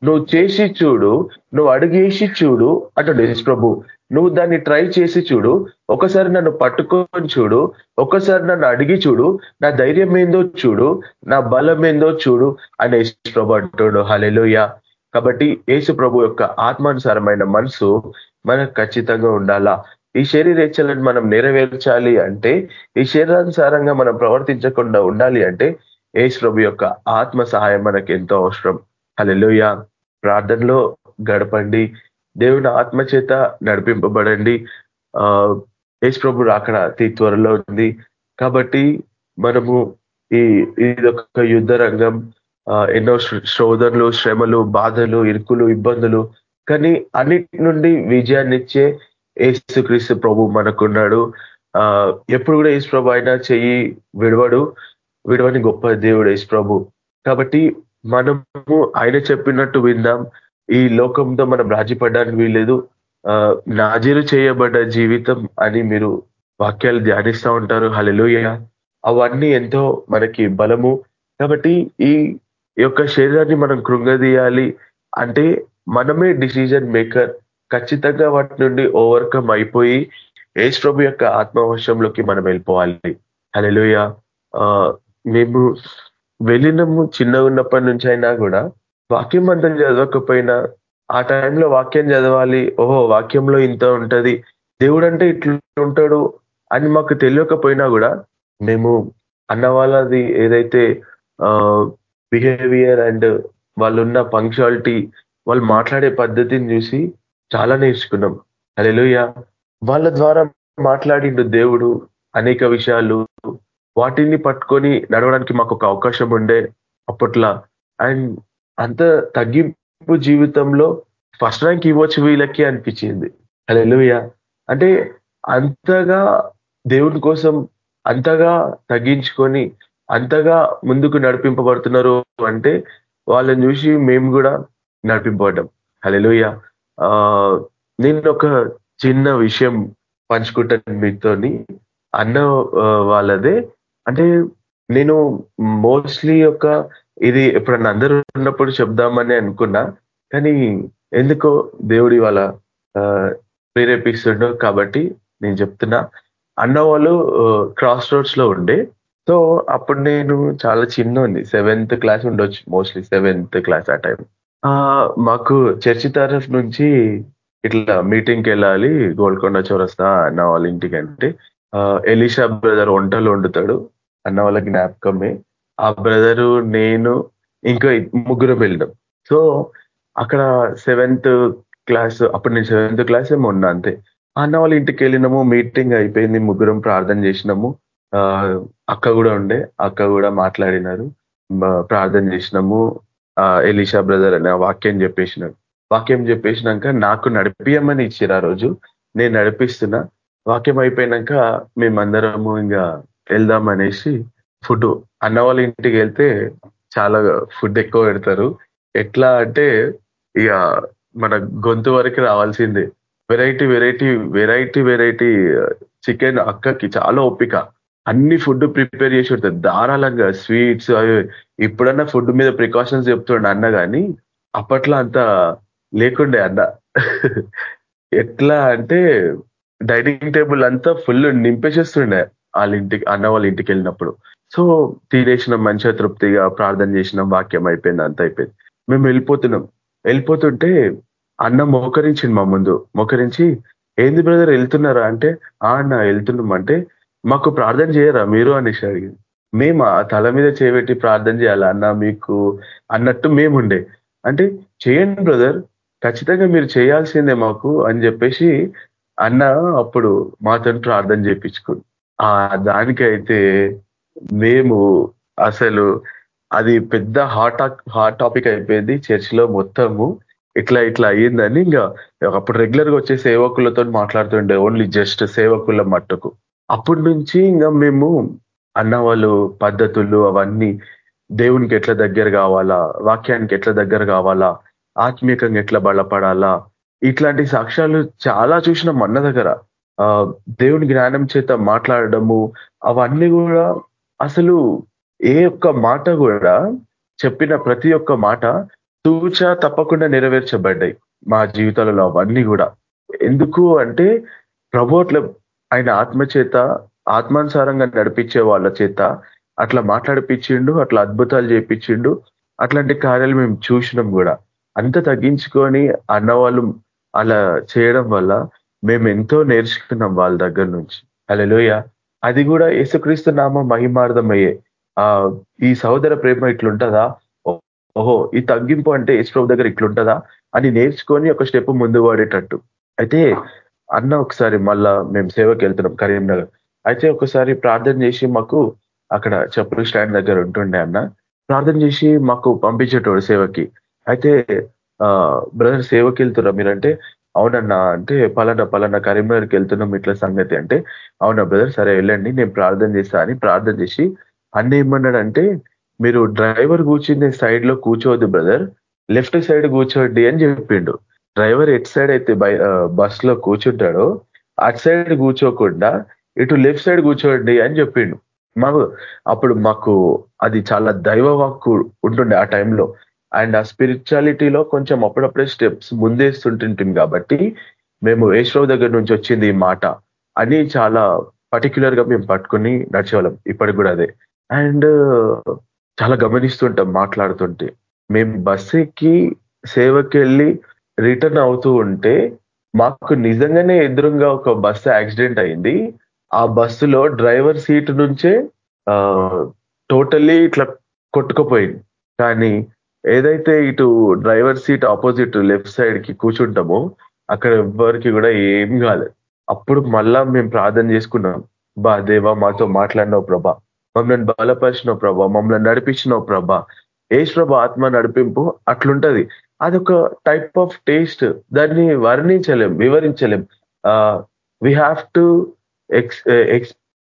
నువ్వు చేసి చూడు నువ్వు అడిగేసి చూడు అంటాడు ప్రభు. నువ్వు దాన్ని ట్రై చేసి చూడు. ఒకసారి నన్ను పట్టుకొని చూడు. ఒకసారి నన్ను అడిగి చూడు. నా ధైర్యం ఏందో చూడు. నా బలం ఏందో చూడు అని యేసు ప్రభు అంటాడు హలెలుయ కాబట్టి యేసు ప్రభు యొక్క ఆత్మానుసారమైన మనసు మనకు ఖచ్చితంగా ఉండాలా? ఈ శరీరేచ్ఛలను మనం నెరవేర్చాలి అంటే ఈ శరీరానుసారంగా మనం ప్రవర్తించకుండా ఉండాలి అంటే యేసు ప్రభు యొక్క ఆత్మ సహాయం మనకు ఎంతో అవసరం. హలెలుయ ప్రార్థనలో గడపండి. దేవుని ఆత్మ చేత నడిపింపబడండి. ఆ యేసు ప్రభు రాకడ అతి త్వరలో ఉంది. కాబట్టి మనము ఈ ఇదొక యుద్ధ రంగం. ఎన్నో శోధనలు శ్రమలు బాధలు ఇరుకులు ఇబ్బందులు. కానీ అన్నిటి నుండి విజయాన్ని ఇచ్చే ఏసుక్రీస్తు ప్రభు మనకున్నాడు. ఆ ఎప్పుడు కూడా యేసు ప్రభు అయినా చెయ్యి విడవడు. విడవని గొప్ప దేవుడు యేసు ప్రభు. కాబట్టి మనము ఆయన చెప్పినట్టు విందాం. ఈ లోకంతో మనం రాజీపడడానికి వీల్లేదు. నాజీరు చేయబడ్డ జీవితం అని మీరు వాక్యాలు ధ్యానిస్తూ ఉంటారు. హలెలుయ అవన్నీ ఎంతో మనకి బలము. కాబట్టి ఈ యొక్క శరీరాన్ని మనం కృంగదీయాలి అంటే మనమే డిసిజన్ మేకర్. ఖచ్చితంగా వాటి నుండి ఓవర్కమ్ అయిపోయి ఏజ్ ప్రభు యొక్క ఆత్మవశంలోకి మనం వెళ్ళిపోవాలి. హలెలుయ మేము వెళ్ళినము చిన్న ఉన్నప్పటి నుంచి అయినా కూడా వాక్యం అంతా చదవకపోయినా ఆ టైంలో వాక్యం చదవాలి. ఓహో వాక్యంలో ఇంత ఉంటది. దేవుడు అంటే ఇట్లా ఉంటాడు అని మాకు తెలియకపోయినా కూడా మేము అన్న వాళ్ళది ఏదైతే బిహేవియర్ అండ్ వాళ్ళున్న పంక్చువాలిటీ వాళ్ళు మాట్లాడే పద్ధతిని చూసి చాలా నేర్చుకున్నాం. అలెలుయ వాళ్ళ ద్వారా మాట్లాడిండు దేవుడు అనేక విషయాలు. వాటిని పట్టుకొని నడవడానికి మాకు ఒక అవకాశం ఉండే అప్పట్లో. అండ్ అంత తగ్గింపు జీవితంలో ఫస్ట్ ర్యాంక్ ఇవ్వచ్చు వీళ్ళకి అనిపించింది. అలెలుయ అంటే అంతగా దేవుని కోసం అంతగా తగ్గించుకొని అంతగా ముందుకు నడిపింపబడుతున్నారు అంటే వాళ్ళని చూసి మేము కూడా నడిపింపబడ్డాం. హలెలుయ నేను ఒక చిన్న విషయం పంచుకుంటాను మీతోని. అన్న వాళ్ళదే. అంటే నేను మోస్ట్లీ ఒక ఇది ఎప్పుడన్నా అందరూ ఉన్నప్పుడు చెప్దామని అనుకున్నా కానీ ఎందుకో దేవుడి వాళ్ళ ప్రేరేపిస్తుండో కాబట్టి నేను చెప్తున్నా. అన్న వాళ్ళు క్రాస్ రోడ్స్లో ఉండే. సో అప్పుడు నేను చాలా చిన్న ఉంది సెవెంత్ క్లాస్ ఉండొచ్చు మోస్ట్లీ సెవెంత్ క్లాస్ ఆ టైం మాకు చర్చి తరఫు నుంచి ఇట్లా మీటింగ్కి వెళ్ళాలి గోల్కొండ చౌరస్తా అన్న వాళ్ళ ఇంటికి అంటే ఎలిషా బ్రదర్ వంటలు వండుతాడు. అన్న వాళ్ళ జ్ఞాపకమే. ఆ బ్రదరు నేను ఇంకా ముగ్గురు వెళ్ళడం సో అక్కడ సెవెంత్ క్లాస్ అప్పుడు నేను సెవెంత్ క్లాస్ ఏమో ఉన్నా అంతే. అన్న వాళ్ళ ఇంటికి వెళ్ళినాము మీటింగ్ అయిపోయింది ముగ్గురం ప్రార్థన చేసినాము. అక్క కూడా ఉండే అక్క కూడా మాట్లాడినారు. ప్రార్థన చేసినాము. ఎలిషా బ్రదర్ అనే వాక్యం చెప్పేసినాడు వాక్యం చెప్పేసినాక నాకు నడిపియమని ఇచ్చారు ఆ రోజు. నేను నడిపిస్తున్నా. వాక్యం అయిపోయినాక మేమందరము ఇంకా వెళ్దాం అనేసి ఫుడ్ అన్న వాళ్ళ ఇంటికి వెళ్తే చాలా ఫుడ్ ఎక్కువ పెడతారు. ఎట్లా అంటే ఇక మన గొంతు వరకు రావాల్సిందే. Variety variety variety variety chicken అక్కకి చాలా ఓపిక. అన్ని ఫుడ్ ప్రిపేర్ చేసి పెడతారు. ధారాళంగా స్వీట్స్ అవి ఇప్పుడన్నా ఫుడ్ మీద ప్రికాషన్స్ చెప్తుండే అన్న కానీ అప్పట్లో అంత లేకుండే అన్న. ఎట్లా అంటే డైనింగ్ టేబుల్ అంతా ఫుల్ నింపేసేస్తుండే వాళ్ళ ఇంటికి అన్న వాళ్ళ ఇంటికి వెళ్ళినప్పుడు. సో తినేసిన మంచిగా తృప్తిగా ప్రార్థన చేసినాం వాక్యం అయిపోయింది అంత అయిపోయింది. మేము వెళ్ళిపోతున్నాం. వెళ్ళిపోతుంటే అన్న మోకరించింది మా ముందు. మోకరించి ఏంది బ్రదర్ వెళ్తున్నారా? అంటే ఆ అన్న వెళ్తున్నాం. అంటే మాకు ప్రార్థన చేయరా మీరు? అనేసి అడిగింది మేము ఆ తల మీద చేయబెట్టి ప్రార్థన చేయాలా అన్న మీకు? అన్నట్టు మేముండే. అంటే చేయండి బ్రదర్ ఖచ్చితంగా మీరు చేయాల్సిందే మాకు అని చెప్పేసి అన్న అప్పుడు మాతో ప్రార్థన చేయించుకుంది ఆ దానికైతే మేము అసలు అది పెద్ద హాట్ హాట్ టాపిక్ అయిపోయింది చర్చిలో మొత్తము. ఇట్లా ఇట్లా అయ్యిందని ఇంకా అప్పుడు రెగ్యులర్గా వచ్చే సేవకులతో మాట్లాడుతుండే ఓన్లీ జస్ట్ సేవకుల మట్టుకు. అప్పటి నుంచి ఇంకా మేము అన్న వాళ్ళు పద్ధతులు అవన్నీ దేవునికి ఎట్లా దగ్గర కావాలా వాక్యానికి ఎట్లా దగ్గర కావాలా ఆత్మీయంగా ఎట్లా బలపడాలా ఇట్లాంటి సాక్ష్యాలు చాలా చూసినాం అన్న దగ్గర. దేవుని జ్ఞానం చేత మాట్లాడడము అవన్నీ కూడా అసలు ఏ ఒక్క మాట కూడా చెప్పిన ప్రతి ఒక్క మాట తూచ తప్పకుండా నెరవేర్చబడ్డాయి మా జీవితాలలో అవన్నీ కూడా. ఎందుకు అంటే ప్రభుత్వ ఆయన ఆత్మ చేత ఆత్మానుసారంగా నడిపించే వాళ్ళ చేత అట్లా మాట్లాడిపించిండు అట్లా అద్భుతాలు చేపించిండు అట్లాంటి కార్యాలు మేము చూసినాం కూడా. అంత తగ్గించుకొని అన్నవాళ్ళు అలా చేయడం వల్ల మేము ఎంతో నేర్చుకున్నాం వాళ్ళ దగ్గర నుంచి. అలలోయ అది కూడా యేసుక్రీస్తు నామ మహిమార్థమయ్యే. ఆ ఈ సహోదర ప్రేమ ఇట్లుంటుందా? ఓహో ఈ తగ్గింపు అంటే యేసు దగ్గర ఇట్లుంటుందా? అని నేర్చుకొని ఒక స్టెప్ ముందు వాడేటట్టు. అయితే అన్న ఒకసారి మళ్ళా మేము సేవకి వెళ్తున్నాం కరీంనగర్. అయితే ఒకసారి ప్రార్థన చేసి మాకు అక్కడ చెప్పులు స్టాండ్ దగ్గర ఉంటుండే అన్న. ప్రార్థన చేసి మాకు పంపించేటోడు సేవకి. అయితే బ్రదర్ సేవకి వెళ్తున్నా మీరంటే అవునన్నా అంటే పలానా పలానా కరీంనగర్కి వెళ్తున్నాం ఇట్లా సంగతి అంటే అవునా బ్రదర్? సరే వెళ్ళండి నేను ప్రార్థన చేస్తా అని ప్రార్థన చేసి అన్న ఏమన్నాడంటే మీరు డ్రైవర్ కూర్చునే సైడ్లో కూర్చోవద్దు బ్రదర్ లెఫ్ట్ సైడ్ కూర్చోండి అని చెప్పిండు. డ్రైవర్ ఎట్ సైడ్ అయితే బస్లో కూర్చుంటాడో అటు సైడ్ కూర్చోకుండా ఇటు లెఫ్ట్ సైడ్ కూర్చోండి అని చెప్పిండు. మాకు అప్పుడు మాకు అది చాలా దైవ వాక్కు ఉంటుండే ఆ టైంలో. అండ్ ఆ స్పిరిచువాలిటీలో కొంచెం అప్పుడప్పుడే స్టెప్స్ ముందేస్తుంటుంటుంది కాబట్టి మేము ఏశ్వరావు దగ్గర నుంచి వచ్చింది ఈ మాట అని చాలా పర్టికులర్గా మేము పట్టుకుని నడిచేవాళ్ళం. ఇప్పటికి కూడా అదే. అండ్ చాలా గమనిస్తుంటాం మాట్లాడుతుంటే. మేము బస్ ఎక్కి సేవకి వెళ్ళి రిటర్న్ అవుతూ ఉంటే మాకు నిజంగానే ఎదురుగా ఒక బస్సు యాక్సిడెంట్ అయింది. ఆ బస్సులో డ్రైవర్ సీట్ నుంచే టోటల్లీ ఇట్లా కొట్టుకుపోయింది. కానీ ఏదైతే ఇటు డ్రైవర్ సీట్ ఆపోజిట్ లెఫ్ట్ సైడ్కి కూర్చుంటామో అక్కడ ఎవ్వరికి కూడా ఏం కాలేదు అప్పుడు మళ్ళా మేము ప్రార్థన చేసుకున్నాం. బా దేవా మాతో మాట్లాడినావు ప్రభా. మమ్మల్ని బలపరిచినావు ప్రభా. మమ్మల్ని నడిపించినావు ప్రభా. ఏష్ ప్రభా ఆత్మ నడిపింపు అట్లుంటది. అదొక టైప్ ఆఫ్ టేస్ట్ దాన్ని వర్ణించలేం వివరించలేం. We have to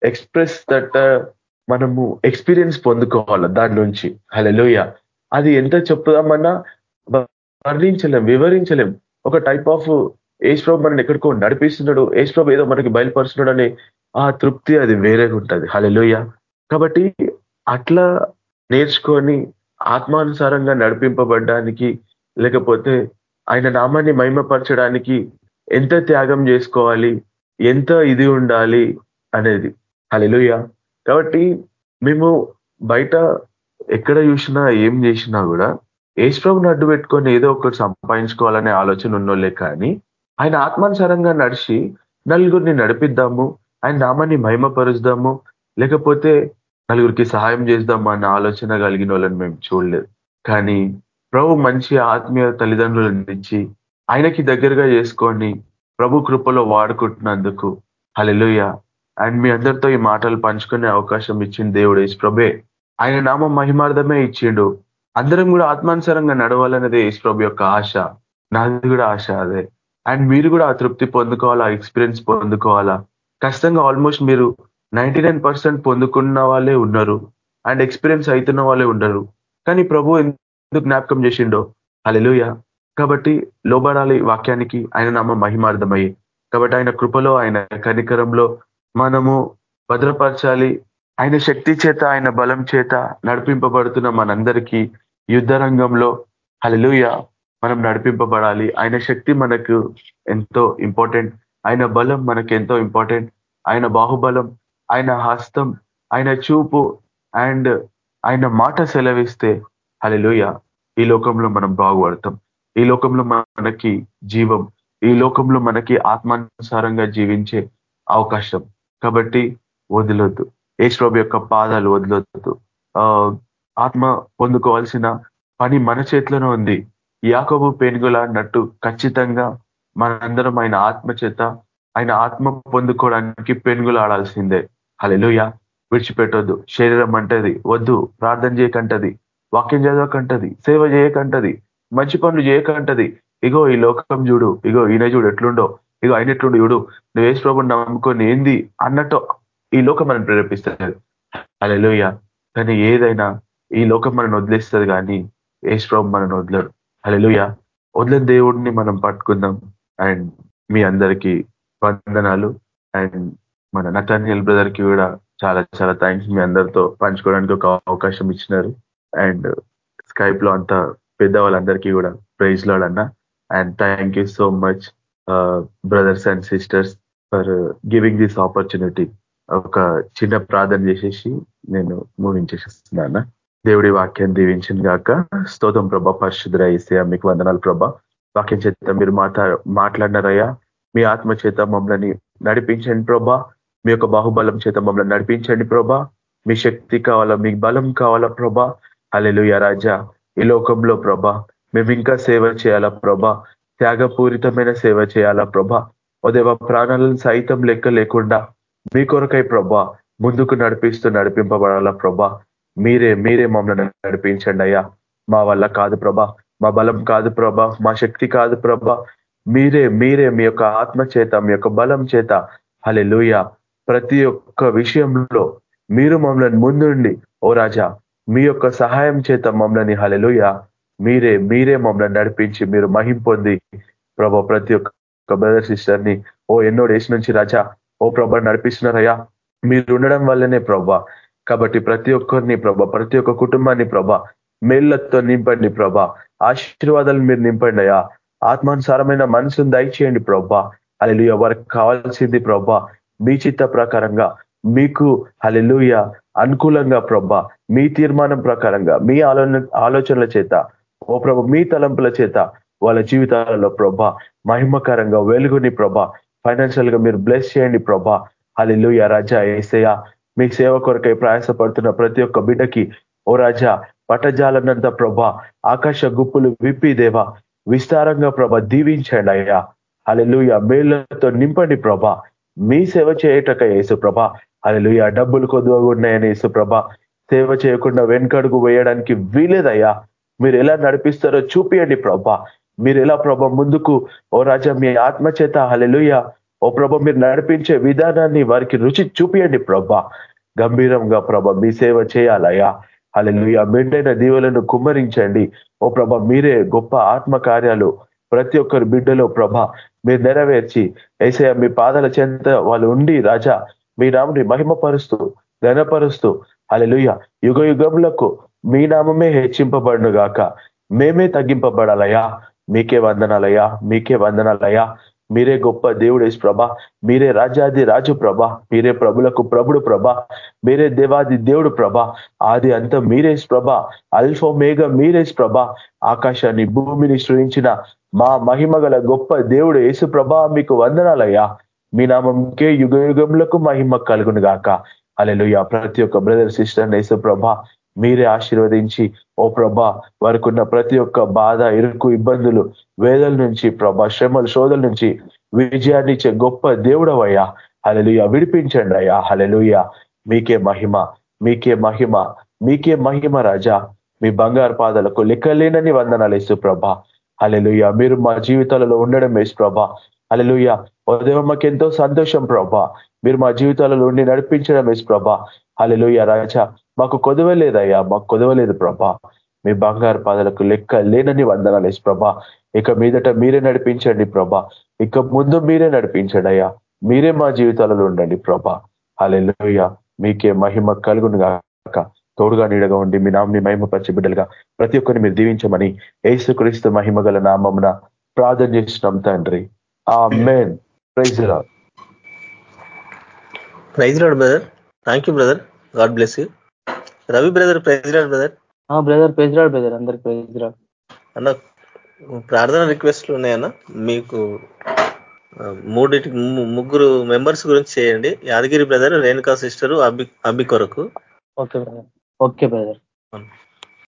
express that మనము ఎక్స్పీరియన్స్ పొందుకోవాలి దాని నుంచి. హలోయ అది ఎంత చెప్పుదామన్నా వర్ణించలేం వివరించలేం. ఒక టైప్ ఆఫ్ ఏజ్ ప్రభు మనని ఎక్కడికో నడిపిస్తున్నాడు ఏజ్ ఏదో మనకి బయలుపరుస్తున్నాడు అనే ఆ తృప్తి అది వేరేగా ఉంటుంది. హలెలుయ కాబట్టి అట్లా నేర్చుకొని ఆత్మానుసారంగా నడిపింపబడ్డానికి లేకపోతే ఆయన నామాన్ని మహిమపరచడానికి ఎంత త్యాగం చేసుకోవాలి ఎంత ఇది ఉండాలి అనేది. హలెలుయ కాబట్టి మేము బయట ఎక్కడ చూసినా ఏం చేసినా కూడా ఏశ్వరుని అడ్డు పెట్టుకొని ఏదో ఒకటి సంపాదించుకోవాలనే ఆలోచన ఉన్నోళ్ళే కానీ ఆయన ఆత్మానుసారంగా నడిచి నలుగురిని నడిపిద్దాము ఆయన నామాన్ని మహిమపరుద్దాము లేకపోతే నలుగురికి సహాయం చేద్దాము అన్న ఆలోచన కలిగిన వాళ్ళని మేము చూడలేదు. కానీ ప్రభు మంచి ఆత్మీయ తల్లిదండ్రులను ఇచ్చి ఆయనకి దగ్గరగా చేసుకొని ప్రభు కృపలో వాడుకుంటున్నందుకు హలెలుయ అండ్ మీ అందరితో ఈ మాటలు పంచుకునే అవకాశం ఇచ్చింది దేవుడు ప్రభే ఆయన నామం మహిమార్థమే ఇచ్చిండు. అందరం కూడా ఆత్మానుసారంగా నడవాలనేదే ప్రభు యొక్క ఆశ. నాది కూడా ఆశ అదే. అండ్ మీరు కూడా ఆ తృప్తి పొందుకోవాలా ఎక్స్పీరియన్స్ పొందుకోవాలా? ఖచ్చితంగా ఆల్మోస్ట్ మీరు నైంటీ పొందుకున్న వాళ్ళే ఉన్నారు. అండ్ ఎక్స్పీరియన్స్ అవుతున్న వాళ్ళే ఉండరు కానీ ప్రభు ఎందుకు జ్ఞాపకం చేసిండో? అలెలుయ కాబట్టి లోబడాలి వాక్యానికి ఆయన నామ మహిమార్థమయ్యి. కాబట్టి ఆయన కృపలో ఆయన కనికరంలో మనము భద్రపరచాలి ఆయన శక్తి చేత ఆయన బలం చేత నడిపింపబడుతున్న మనందరికీ యుద్ధ రంగంలో హలలుయ మనం నడిపింపబడాలి. ఆయన శక్తి మనకు ఎంతో ఇంపార్టెంట్. ఆయన బలం మనకు ఎంతో ఇంపార్టెంట్. ఆయన బాహుబలం ఆయన హస్తం ఆయన చూపు అండ్ ఆయన మాట సెలవిస్తే హలలుయ ఈ లోకంలో మనం బాగుపడతాం. ఈ లోకంలో మనకి జీవం ఈ లోకంలో మనకి ఆత్మానుసారంగా జీవించే అవకాశం. కాబట్టి వదిలొద్దు. ఏశ్వబు యొక్క పాదాలు వదిలొద్దు. ఆత్మ పొందుకోవాల్సిన పని మన చేతిలోనే ఉంది. యాకబు పెనుగుల అన్నట్టు ఖచ్చితంగా మనందరం ఆయన ఆత్మ చేత ఆయన ఆత్మ పొందుకోవడానికి పెనుగులు ఆడాల్సిందే. హలెలుయ విడిచిపెట్టొద్దు. శరీరం అంటది. వద్దు. ప్రార్థన చేయకంటది. వాక్యం చదవకంటది. సేవ చేయకంటది. మంచి పనులు చేయకంటది. ఇగో ఈ లోకం చూడు. ఇగో ఈయన చూడు ఎట్లుండో. ఇగో ఆయన ఎట్లుండు చూడు. నువ్వు వేసి ప్రభు నమ్ముకొని ఏంది? అన్నట్టు ఈ లోకం మనం ప్రేరేపిస్తారు అలెలుయ కానీ ఏదైనా ఈ లోకం మనం వదిలేస్తుంది కానీ ఏసు ప్రభు మనం వదలరు అలెలుయ వదిలిన దేవుడిని మనం పట్టుకుందాం. అండ్ మీ అందరికీ వందనాలు. అండ్ మన నటానియల్ బ్రదర్కి కూడా చాలా చాలా థ్యాంక్స్ మీ అందరితో పంచుకోవడానికి ఒక అవకాశం ఇచ్చినారు. అండ్ స్కైప్లో అంత పెద్ద వాళ్ళందరికీ కూడా praise లాడన్నా and thank you so much uh, brothers and sisters for giving this opportunity. ఒక చిన్న ప్రార్థన చేసేసి నేను ముగించేసేస్తున్నా దేవుడి వాక్యం దీవించింది కాక స్తోతం ప్రభ పరిశుద్ధ ఇస్తే మీకు వందనాలు ప్రభ. వాక్యం చేత మీరు మాట్లా మాట్లాడినారయ్యా. మీ ఆత్మ చేత మమ్మల్ని నడిపించండి ప్రభా. మీ యొక్క బాహుబలం చేత మమ్మల్ని నడిపించండి ప్రభా. మీ శక్తి కావాలా మీ బలం కావాలా ప్రభా. అలెలు రాజా. ఈ లోకంలో ప్రభా మేము ఇంకా సేవ చేయాలా ప్రభా. త్యాగపూరితమైన సేవ చేయాలా ప్రభా. దేవ ప్రాణాలను సైతం లెక్క లేకుండా మీ కొరకై ప్రభా ముందుకు నడిపిస్తూ నడిపింపబడాలా ప్రభా? మీరే మీరే మమ్మల్ని నడిపించండి అయ్యా. మా వల్ల కాదు ప్రభా మా బలం కాదు ప్రభా మా శక్తి కాదు ప్రభా. మీరే మీరే మీ యొక్క ఆత్మ చేత మీ యొక్క బలం చేత హలే ప్రతి ఒక్క విషయంలో మీరు మమ్మల్ని ముందుండి ఓ రాజా మీ యొక్క సహాయం చేత మమ్మల్ని హలెలుయ మీరే మీరే మమ్మల్ని నడిపించి మీరు మహిం పొంది ప్రభా ప్రతి ఒక్క బ్రదర్ సిస్టర్ని ఓ ఎన్నో డేస్ నుంచి రాజా ఓ ప్రభా నడిపిస్తున్నారయ్యా. మీరు ఉండడం వల్లనే ప్రభా. కాబట్టి ప్రతి ఒక్కరిని ప్రభా ప్రతి ఒక్క కుటుంబాన్ని ప్రభా మేళ్ళతో నింపండి ప్రభా. ఆశీర్వాదాలు మీరు నింపండి అయ్యా. ఆత్మానుసారమైన మనసును దయచేయండి ప్రభా. అలెలు ఎవరికి కావాల్సింది ప్రభా మీ చిత్త ప్రకారంగా మీకు హలెలుయ అనుకూలంగా ప్రభా మీ తీర్మానం ప్రకారంగా మీ ఆలోచనల చేత ఓ ప్రభ మీ తలంపుల చేత వాళ్ళ జీవితాలలో ప్రభ మహిమకరంగా వెలుగుని ప్రభ ఫైనాన్షియల్గా మీరు బ్లెస్ చేయండి ప్రభా. హలిలుయ రాజా ఏసయ మీ సేవ కొరకై ప్రయాసపడుతున్న ప్రతి ఒక్క బిడ్డకి ఓ రాజా పటజాలనంత ప్రభా. ఆకాశ గుప్పులు విప్పి దేవా విస్తారంగా ప్రభ దీవించండి అయ్యా. అలెలుయ మేళ్ళతో నింపండి ప్రభ. మీ సేవ చేయటక యేసుప్రభ అలెలుయ డబ్బులు కొద్దుగా ఉన్నాయని యేసుప్రభ సేవ చేయకుండా వెనుకడుగు వేయడానికి వీలేదయ్యా మీరు ఎలా నడిపిస్తారో చూపియండి ప్రభా. మీరు ఎలా ప్రభ ముందుకు ఓ రాజా మీ ఆత్మచేత హలెలుయ ఓ ప్రభ మీరు నడిపించే విధానాన్ని వారికి రుచి చూపియండి ప్రభ. గంభీరంగా ప్రభ మీ సేవ చేయాలయ్యా. అలెలుయ మెండైన దీవులను కుమ్మరించండి. ఓ ప్రభ మీరే గొప్ప ఆత్మ కార్యాలు ప్రతి ఒక్కరు బిడ్డలో ప్రభ మీరు నెరవేర్చి ఏసయ మీ పాదాల చెంత వాళ్ళు ఉండి రాజా మీ నామని మహిమపరుస్తూ ఘనపరుస్తూ అలెలుయ యుగ యుగములకు మీ నామమే హెచ్చింపబడును గాక మేమే తగ్గింపబడాలయా మీకే వందనాలయ్యా మీకే వందనాలయ్యా. మీరే గొప్ప దేవుడేసు ప్రభ. మీరే రాజాది రాజు ప్రభ. మీరే ప్రభులకు ప్రభుడు ప్రభ. మీరే దేవాది దేవుడు ప్రభ. ఆది అంత మీరేస్ ప్రభ. అల్ఫో మేఘ మీరేస్ ప్రభ. ఆకాశాన్ని భూమిని సృష్టించిన మా మహిమ గొప్ప దేవుడు యేసు ప్రభ మీకు వందనాలయ్యా. మీ నామంకే యుగ యుగములకు మహిమ కలుగును గాక అలెలుయ ప్రతి ఒక్క బ్రదర్ సిస్టర్ యేసు ప్రభ మీరే ఆశీర్వదించి ఓ ప్రభా వారికి ఉన్న ప్రతి ఒక్క బాధ ఇరుకు ఇబ్బందులు వేదల నుంచి ప్రభా శ్రమలు శోధల నుంచి విజయాన్ని ఇచ్చే గొప్ప దేవుడవయ్యా. హలలుయ విడిపించండి అయ్యా. హలలుయ మీకే మహిమ మీకే మహిమ మీకే మహిమ రాజా. మీ బంగారు పాదాలకు లెక్కలేనని వందనాలు వేసు ప్రభ. అలెలుయ మీరు మా జీవితాలలో ఉండడం వేసు ప్రభ. అలెలుయ ఉదయం మాకు ఎంతో సంతోషం ప్రభా. మీరు మా జీవితాలలో ఉండి నడిపించడం వేసు ప్రభ. అలెలుయ రాజా. మాకు కొదవలేదయ్యా మాకు కొదవలేదు ప్రభా. మీ బంగారు పాదలకు లెక్క లేనని వందనాలు ప్రభా. ఇక మీదట మీరే నడిపించండి ప్రభా. ఇక ముందు మీరే నడిపించండి అయ్యా. మీరే మా జీవితాలలో ఉండండి ప్రభా. అలెలుయ మీకే మహిమ కలుగును గాక. తోడుగా నీడగా ఉండి మీ నామ్ని మహిమపరిచే బిడ్డలుగా ప్రతి ఒక్కరిని మీరు దీవించమని ఏసుక్రీస్తు మహిమ గల నామమున ప్రార్థన చేసినాం తండ్రి. Amen praise praise Lord brother. Thank you brother. God bless you. Ravi brother Lord brother? Brother Lord brother అందరికి ప్రైజ్ రాడు అన్న ప్రార్థన రిక్వెస్ట్లు ఉన్నాయన్న? మీకు మూడింటి ముగ్గురు మెంబర్స్ గురించి చేయండి. యాదగిరి బ్రదర్ రేణుకా సిస్టర్ అబ్బి అబ్బి కొరకు. Okay brother. Okay brother.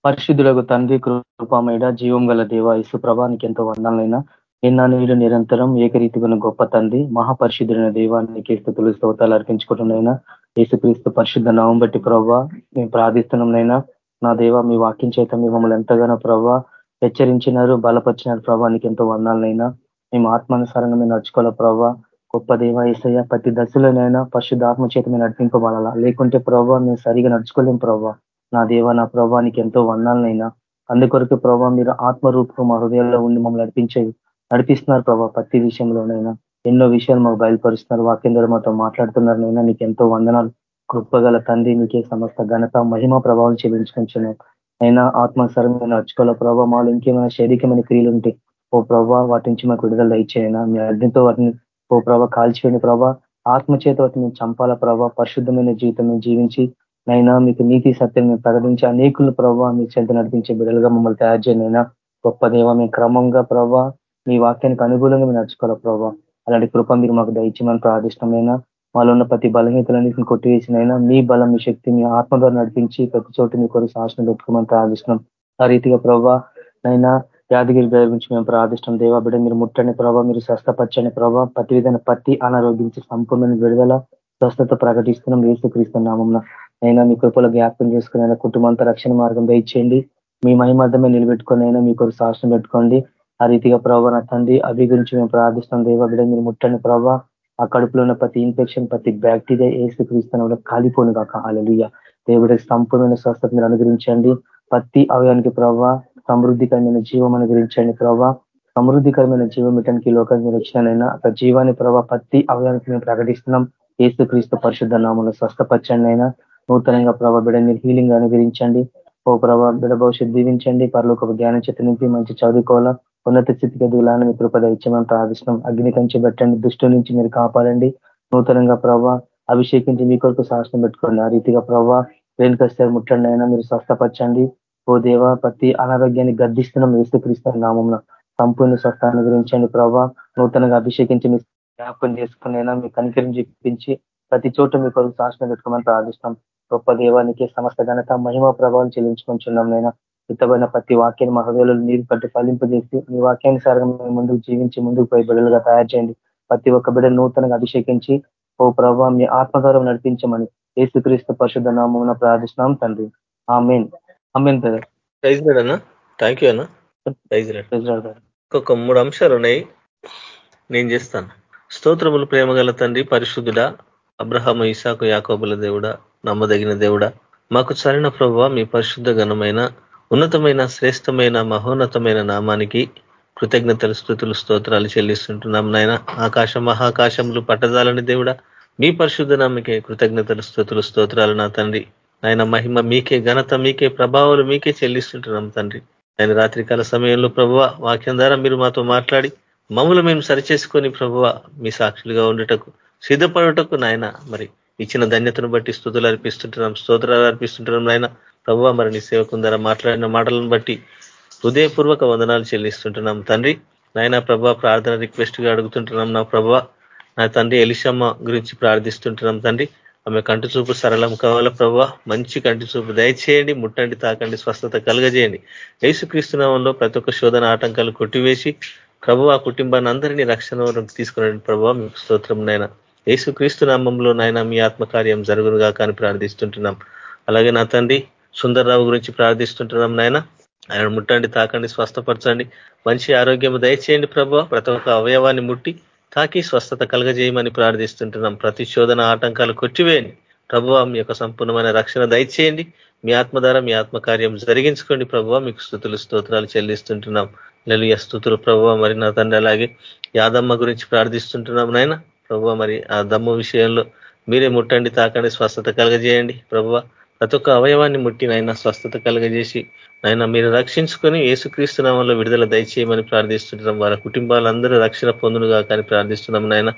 పరిశుద్ధులకు తండ్రి కృపామైన జీవం గల దేవ ఇసు ప్రభానికి ఎంతో వందాలైనా నిన్న నీరు నిరంతరం ఏకరీతిగా గొప్ప తండ్రి మహాపరిశుద్ధులైన దేవానికి స్థుతులు స్తోతాలు అర్పించుకుంటున్నైనా యేసుక్రీస్తు పరిశుద్ధ నామం బట్టి ప్రభావ మేము ప్రార్థిస్తున్నాంనైనా నా దేవ మీ వాక్యం చేత మమ్మల్ని ఎంతగానో ప్రభావ హెచ్చరించినారు బలపరిచినారు ప్రభావానికి ఎంతో వందాలనైనా మేము ఆత్మానుసారంగా మేము నడుచుకోవాలా ప్రభావ గొప్ప దేవ ఏసయ్య ప్రతి దశలోనైనా పరిశుద్ధ ఆత్మ చేత మేము నడిపింపబడాలా. లేకుంటే ప్రభావ మేము సరిగా నడుచుకోలేం ప్రభావ నా దేవ నా ప్రభావానికి ఎంతో వందాలనైనా అందుకొరకు ప్రభావ మీరు ఆత్మరూపం మా హృదయంలో ఉండి మమ్మల్ని నడిపించేది నడిపిస్తున్నారు ప్రభావ ప్రతి విషయంలోనైనా ఎన్నో విషయాలు మాకు బయలుపరుస్తున్నారు. వాక్యం ద్వారా మాతో మాట్లాడుతున్నారు నైనా నీకు ఎంతో వందనాలు. కృపగల తండ్రి నీకే సమస్త ఘనత మహిమ ప్రభావం చెల్లించుకుంటున్నాం అయినా ఆత్మసరమైన నడుచుకోవాల ప్రభావ మాలో ఇంకేమైనా శారీరకమైన క్రియలు ఉంటే ఓ ప్రభావ వాటి నుంచి మాకు విడుదల దయచేయనా. మీ అర్థంతో వాటిని ఓ ప్రభావ కాల్చిపోయిన ప్రభావ ఆత్మచేత వాటిని చంపాల ప్రభావ పరిశుద్ధమైన జీవితం జీవించి నైనా మీకు నీతి సత్యం మేము ప్రకటించి అనేకులు ప్రభావ మీ చెంత నడిపించే బిడ్డలుగా మమ్మల్ని తయారు చేయనైనా గొప్ప దేవ మేము క్రమంగా ప్రభావ మీ వాక్యానికి అనుకూలంగా మేము నడుచుకోవాలి ప్రభావ అలాంటి కృప మీరు మాకు దయచేయమని ప్రార్థిష్టమైనా మాలో ఉన్న ప్రతి బలహీతలన్నింటిని కొట్టివేసినైనా మీ బలం మీ శక్తి మీ ఆత్మ ద్వారా నడిపించి ప్రతి చోటు మీ కొరకు శాసనం పెట్టుకోమని ప్రార్థిస్తున్నాం. ఆ రీతిగా ప్రభా నైనా యాదగిరి గురించి మేము ప్రార్థిష్టం దేవా బిడ్డ మీరు ముట్టని ప్రభావ మీరు స్వస్థపచ్చని ప్రభావ ప్రతి విధంగా పత్తి అనారోగ్యించి సంపూర్ణ విడుదల స్వస్థత ప్రకటిస్తున్నాం వేసుక్రీస్తున్నామం అయినా మీ కృపలో జ్ఞాపకం చేసుకుని అయినా కుటుంబంతో రక్షణ మార్గం దయచేయండి. మీ మహిమార్థమే నిలబెట్టుకొని అయినా మీ కొరకు శాసనం పెట్టుకోండి. ఆ రీతిగా ప్రభావ నా తండ్రి అవి గురించి మేము ప్రార్థిస్తాం దేవ బిడ్డ మీరు ముట్టండి ప్రభావ ఆ కడుపులో ఉన్న ప్రతి ఇన్ఫెక్షన్ ప్రతి బ్యాక్టీరియా ఏసు క్రీస్తున్న కాలిపోను కాక అలలుయ దేవుడికి సంపూర్ణమైన స్వస్థత మీరు అనుగ్రహించండి. ప్రతి అవయానికి ప్రభావ సమృద్ధికరమైన జీవం అనుగ్రహించండి ప్రభావ సమృద్ధికరమైన జీవం ఇటానికి లోకానికి మీరు వచ్చినైనా ఒక జీవాన్ని ప్రభావ ప్రతి అవయానికి మేము ప్రకటిస్తున్నాం. ఏసు క్రీస్తు పరిశుద్ధ నామంలో స్వస్థపరచండి అయినా. నూతనంగా ప్రభావ బిడ మీరు హీలింగ్ అనుగ్రహించండి. ఓ ప్రభావ బిడ భవిష్యత్ దీవించండి. పరలోక జ్ఞానం చెత్త నింపి మంచి చదువుకోవాలా. ఉన్నత స్థితికి ఎదుగులాని మీ కృపద ఇచ్చమని ప్రార్థిస్తున్నాం. అగ్ని కంచి పెట్టండి. దుష్టు నుంచి మీరు కాపాడండి. నూతనంగా ప్రభావ అభిషేకించి మీ కొరకు శాసనం పెట్టుకోండి. ఆ రీతిగా ప్రభావ రేణుకొస్తే ముట్టండి అయినా మీరు స్వస్థపరచండి. ఓ దేవ ప్రతి అనారోగ్యాన్ని గర్దిస్తున్నాం వేసుక్రీస్తాను నామం సంపూర్ణ స్వస్థాన్ని గురించండి ప్రభావ నూతనంగా అభిషేకించి మీ జ్ఞాపకం చేసుకునైనా మీ కనికరిని చూపించి ప్రతి చోట మీ కొరకు శాసనం పెట్టుకోమని ప్రార్థిస్తాం గొప్ప దేవానికి సమస్త ఘనత మహిమ ప్రభావం చెల్లించుకుంటున్నాం నైనా. ఇతబడిన ప్రతి వాక్యాన్ని మహవేలు నీరు పట్టి ఫలింపజేసి మీ వాక్యానుసారంగా మేము ముందుకు జీవించి ముందుకు పోయి బిడ్డలుగా తయారు చేయండి. ప్రతి ఒక్క బిడ్డ నూతనంగా అభిషేకించి ఓ ప్రభావ మీ ఆత్మగౌరవం నడిపించమని ఏసుక్రీస్తు పరిశుద్ధ నామం ప్రార్థిస్తున్నాం తండ్రి. ఆ మెయిన్ అమ్మేన్ బ్రదర్. థ్యాంక్ యూ అన్న. ఒక మూడు అంశాలు ఉన్నాయి. నేను చేస్తాను. స్తోత్రములు ప్రేమగల తండ్రి పరిశుద్ధుడ అబ్రహం ఇసాకు యాకోబుల దేవుడా నమ్మదగిన దేవుడా మాకు చరిన ప్రభావ మీ పరిశుద్ధ ఘనమైన ఉన్నతమైన శ్రేష్టమైన మహోన్నతమైన నామానికి కృతజ్ఞతలు స్థుతులు స్తోత్రాలు చెల్లిస్తుంటున్నాం నాయన. ఆకాశ మహాకాశములు పట్టదాలని దేవుడా. మీ పరిశుద్ధ నామకే కృతజ్ఞతలు స్థుతులు స్తోత్రాలు నా తండ్రి. ఆయన మహిమ మీకే ఘనత మీకే ప్రభావాలు మీకే చెల్లిస్తుంటున్నాం తండ్రి. ఆయన రాత్రికాల సమయంలో ప్రభువ వాక్యం ద్వారా మీరు మాతో మాట్లాడి మమ్మల్ని మేము సరిచేసుకొని ప్రభువ మీ సాక్షులుగా ఉండటకు సిద్ధపడటకు నాయన మరి ఇచ్చిన ధన్యతను బట్టి స్థుతులు అర్పిస్తుంటున్నాం స్తోత్రాలు అర్పిస్తుంటున్నాం నాయన. ప్రభు మరి నీ సేవకు ద్వారా మాట్లాడిన మాటలను బట్టి హృదయపూర్వక వందనాలు చెల్లిస్తుంటున్నాం. తండ్రి నాయన ప్రభా ప్రార్థన రిక్వెస్ట్గా అడుగుతుంటున్నాం. నా ప్రభా నా తండ్రి ఎలిషమ్మ గురించి ప్రార్థిస్తుంటున్నాం. తండ్రి ఆమె కంటి చూపు సరళం కావాల ప్రభావ మంచి కంటి చూపు దయచేయండి. ముట్టండి తాకండి స్వస్థత కలుగజేయండి. యేసుక్రీస్తునామంలో ప్రతి ఒక్క శోధన ఆటంకాలు కొట్టివేసి ప్రభు ఆ కుటుంబాన్ని అందరినీ రక్షణ తీసుకురండి ప్రభావ మీకు స్తోత్రం నాయన. యేసుక్రీస్తు నామంలో నాయన మీ ఆత్మకార్యం జరుగునుగా కానీ ప్రార్థిస్తుంటున్నాం. అలాగే నా తండ్రి సుందర్రావు గురించి ప్రార్థిస్తుంటున్నాం నాయన. ఆయన ముట్టండి తాకండి స్వస్థపరచండి. మంచి ఆరోగ్యం దయచేయండి ప్రభావ ప్రతి ఒక్క అవయవాన్ని ముట్టి తాకి స్వస్థత కలగజేయమని ప్రార్థిస్తుంటున్నాం. ప్రతి శోధన ఆటంకాలు కొట్టివేయండి. ప్రభావ మీ యొక్క సంపూర్ణమైన రక్షణ దయచేయండి. మీ ఆత్మ ద్వారా మీ ఆత్మకార్యం జరిగించుకోండి ప్రభావ మీకు స్థుతులు స్తోత్రాలు చెల్లిస్తుంటున్నాం. నెలు స్థుతులు ప్రభావ మరి నా తండ్రి అలాగే యాదమ్మ గురించి ప్రార్థిస్తుంటున్నాం నాయన. ప్రభావ మరి ఆ దమ్ము విషయంలో మీరే ముట్టండి తాకండి స్వస్థత కలగజేయండి. ప్రభావ ప్రతి ఒక్క అవయవాన్ని ముట్టి నాయన స్వస్థత కలగజేసి నాయన మీరు రక్షించుకొని ఏసుక్రీస్తు నామంలో విడుదల దయచేయమని ప్రార్థిస్తుంటున్నాం. వారి కుటుంబాలందరూ రక్షణ పొందునుగా కానీ ప్రార్థిస్తున్నాం నాయన.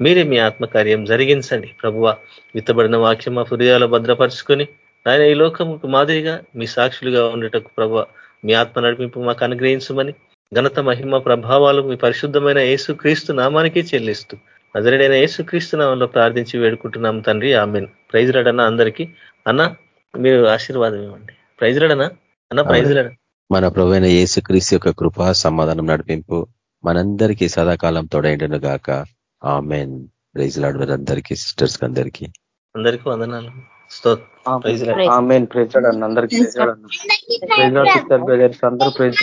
మీరే మీ ఆత్మకార్యం జరిగించండి. ప్రభువ విత్తబడిన వాక్యం మా హృదయాలు భద్రపరుచుకొని నాయన ఈ లోకముకు మాదిరిగా మీ సాక్షులుగా ఉండేటకు ప్రభు మీ ఆత్మ నడిపింపు మాకు అనుగ్రహించమని ఘనత మహిమ ప్రభావాలు మీ పరిశుద్ధమైన యేసు క్రీస్తు నామానికి చెల్లిస్తూ అదరుడైన ఏసుక్రీస్తు నామంలో ప్రార్థించి వేడుకుంటున్నాం తండ్రి. ఆమెన్. ప్రైజ్ రడన్నా అందరికీ అన్న మీరు ఆశీర్వాదం ఇవ్వండి ప్రైజ్ రడనా అన్న ప్రైజ్ రడ మన ప్రవైన యేసు క్రీస్తు యొక్క కృప సమాధానం నడిపింపు మనందరికీ సదాకాలం తోడైండను గాక ఆమెన్ ప్రైజ్ లాడు అందరికీ సిస్టర్స్ అందరికీ అందరికీ వందనాలు ప్రైజ్ అందరికీ ప్రైజ్ అందరూ ప్రైజ్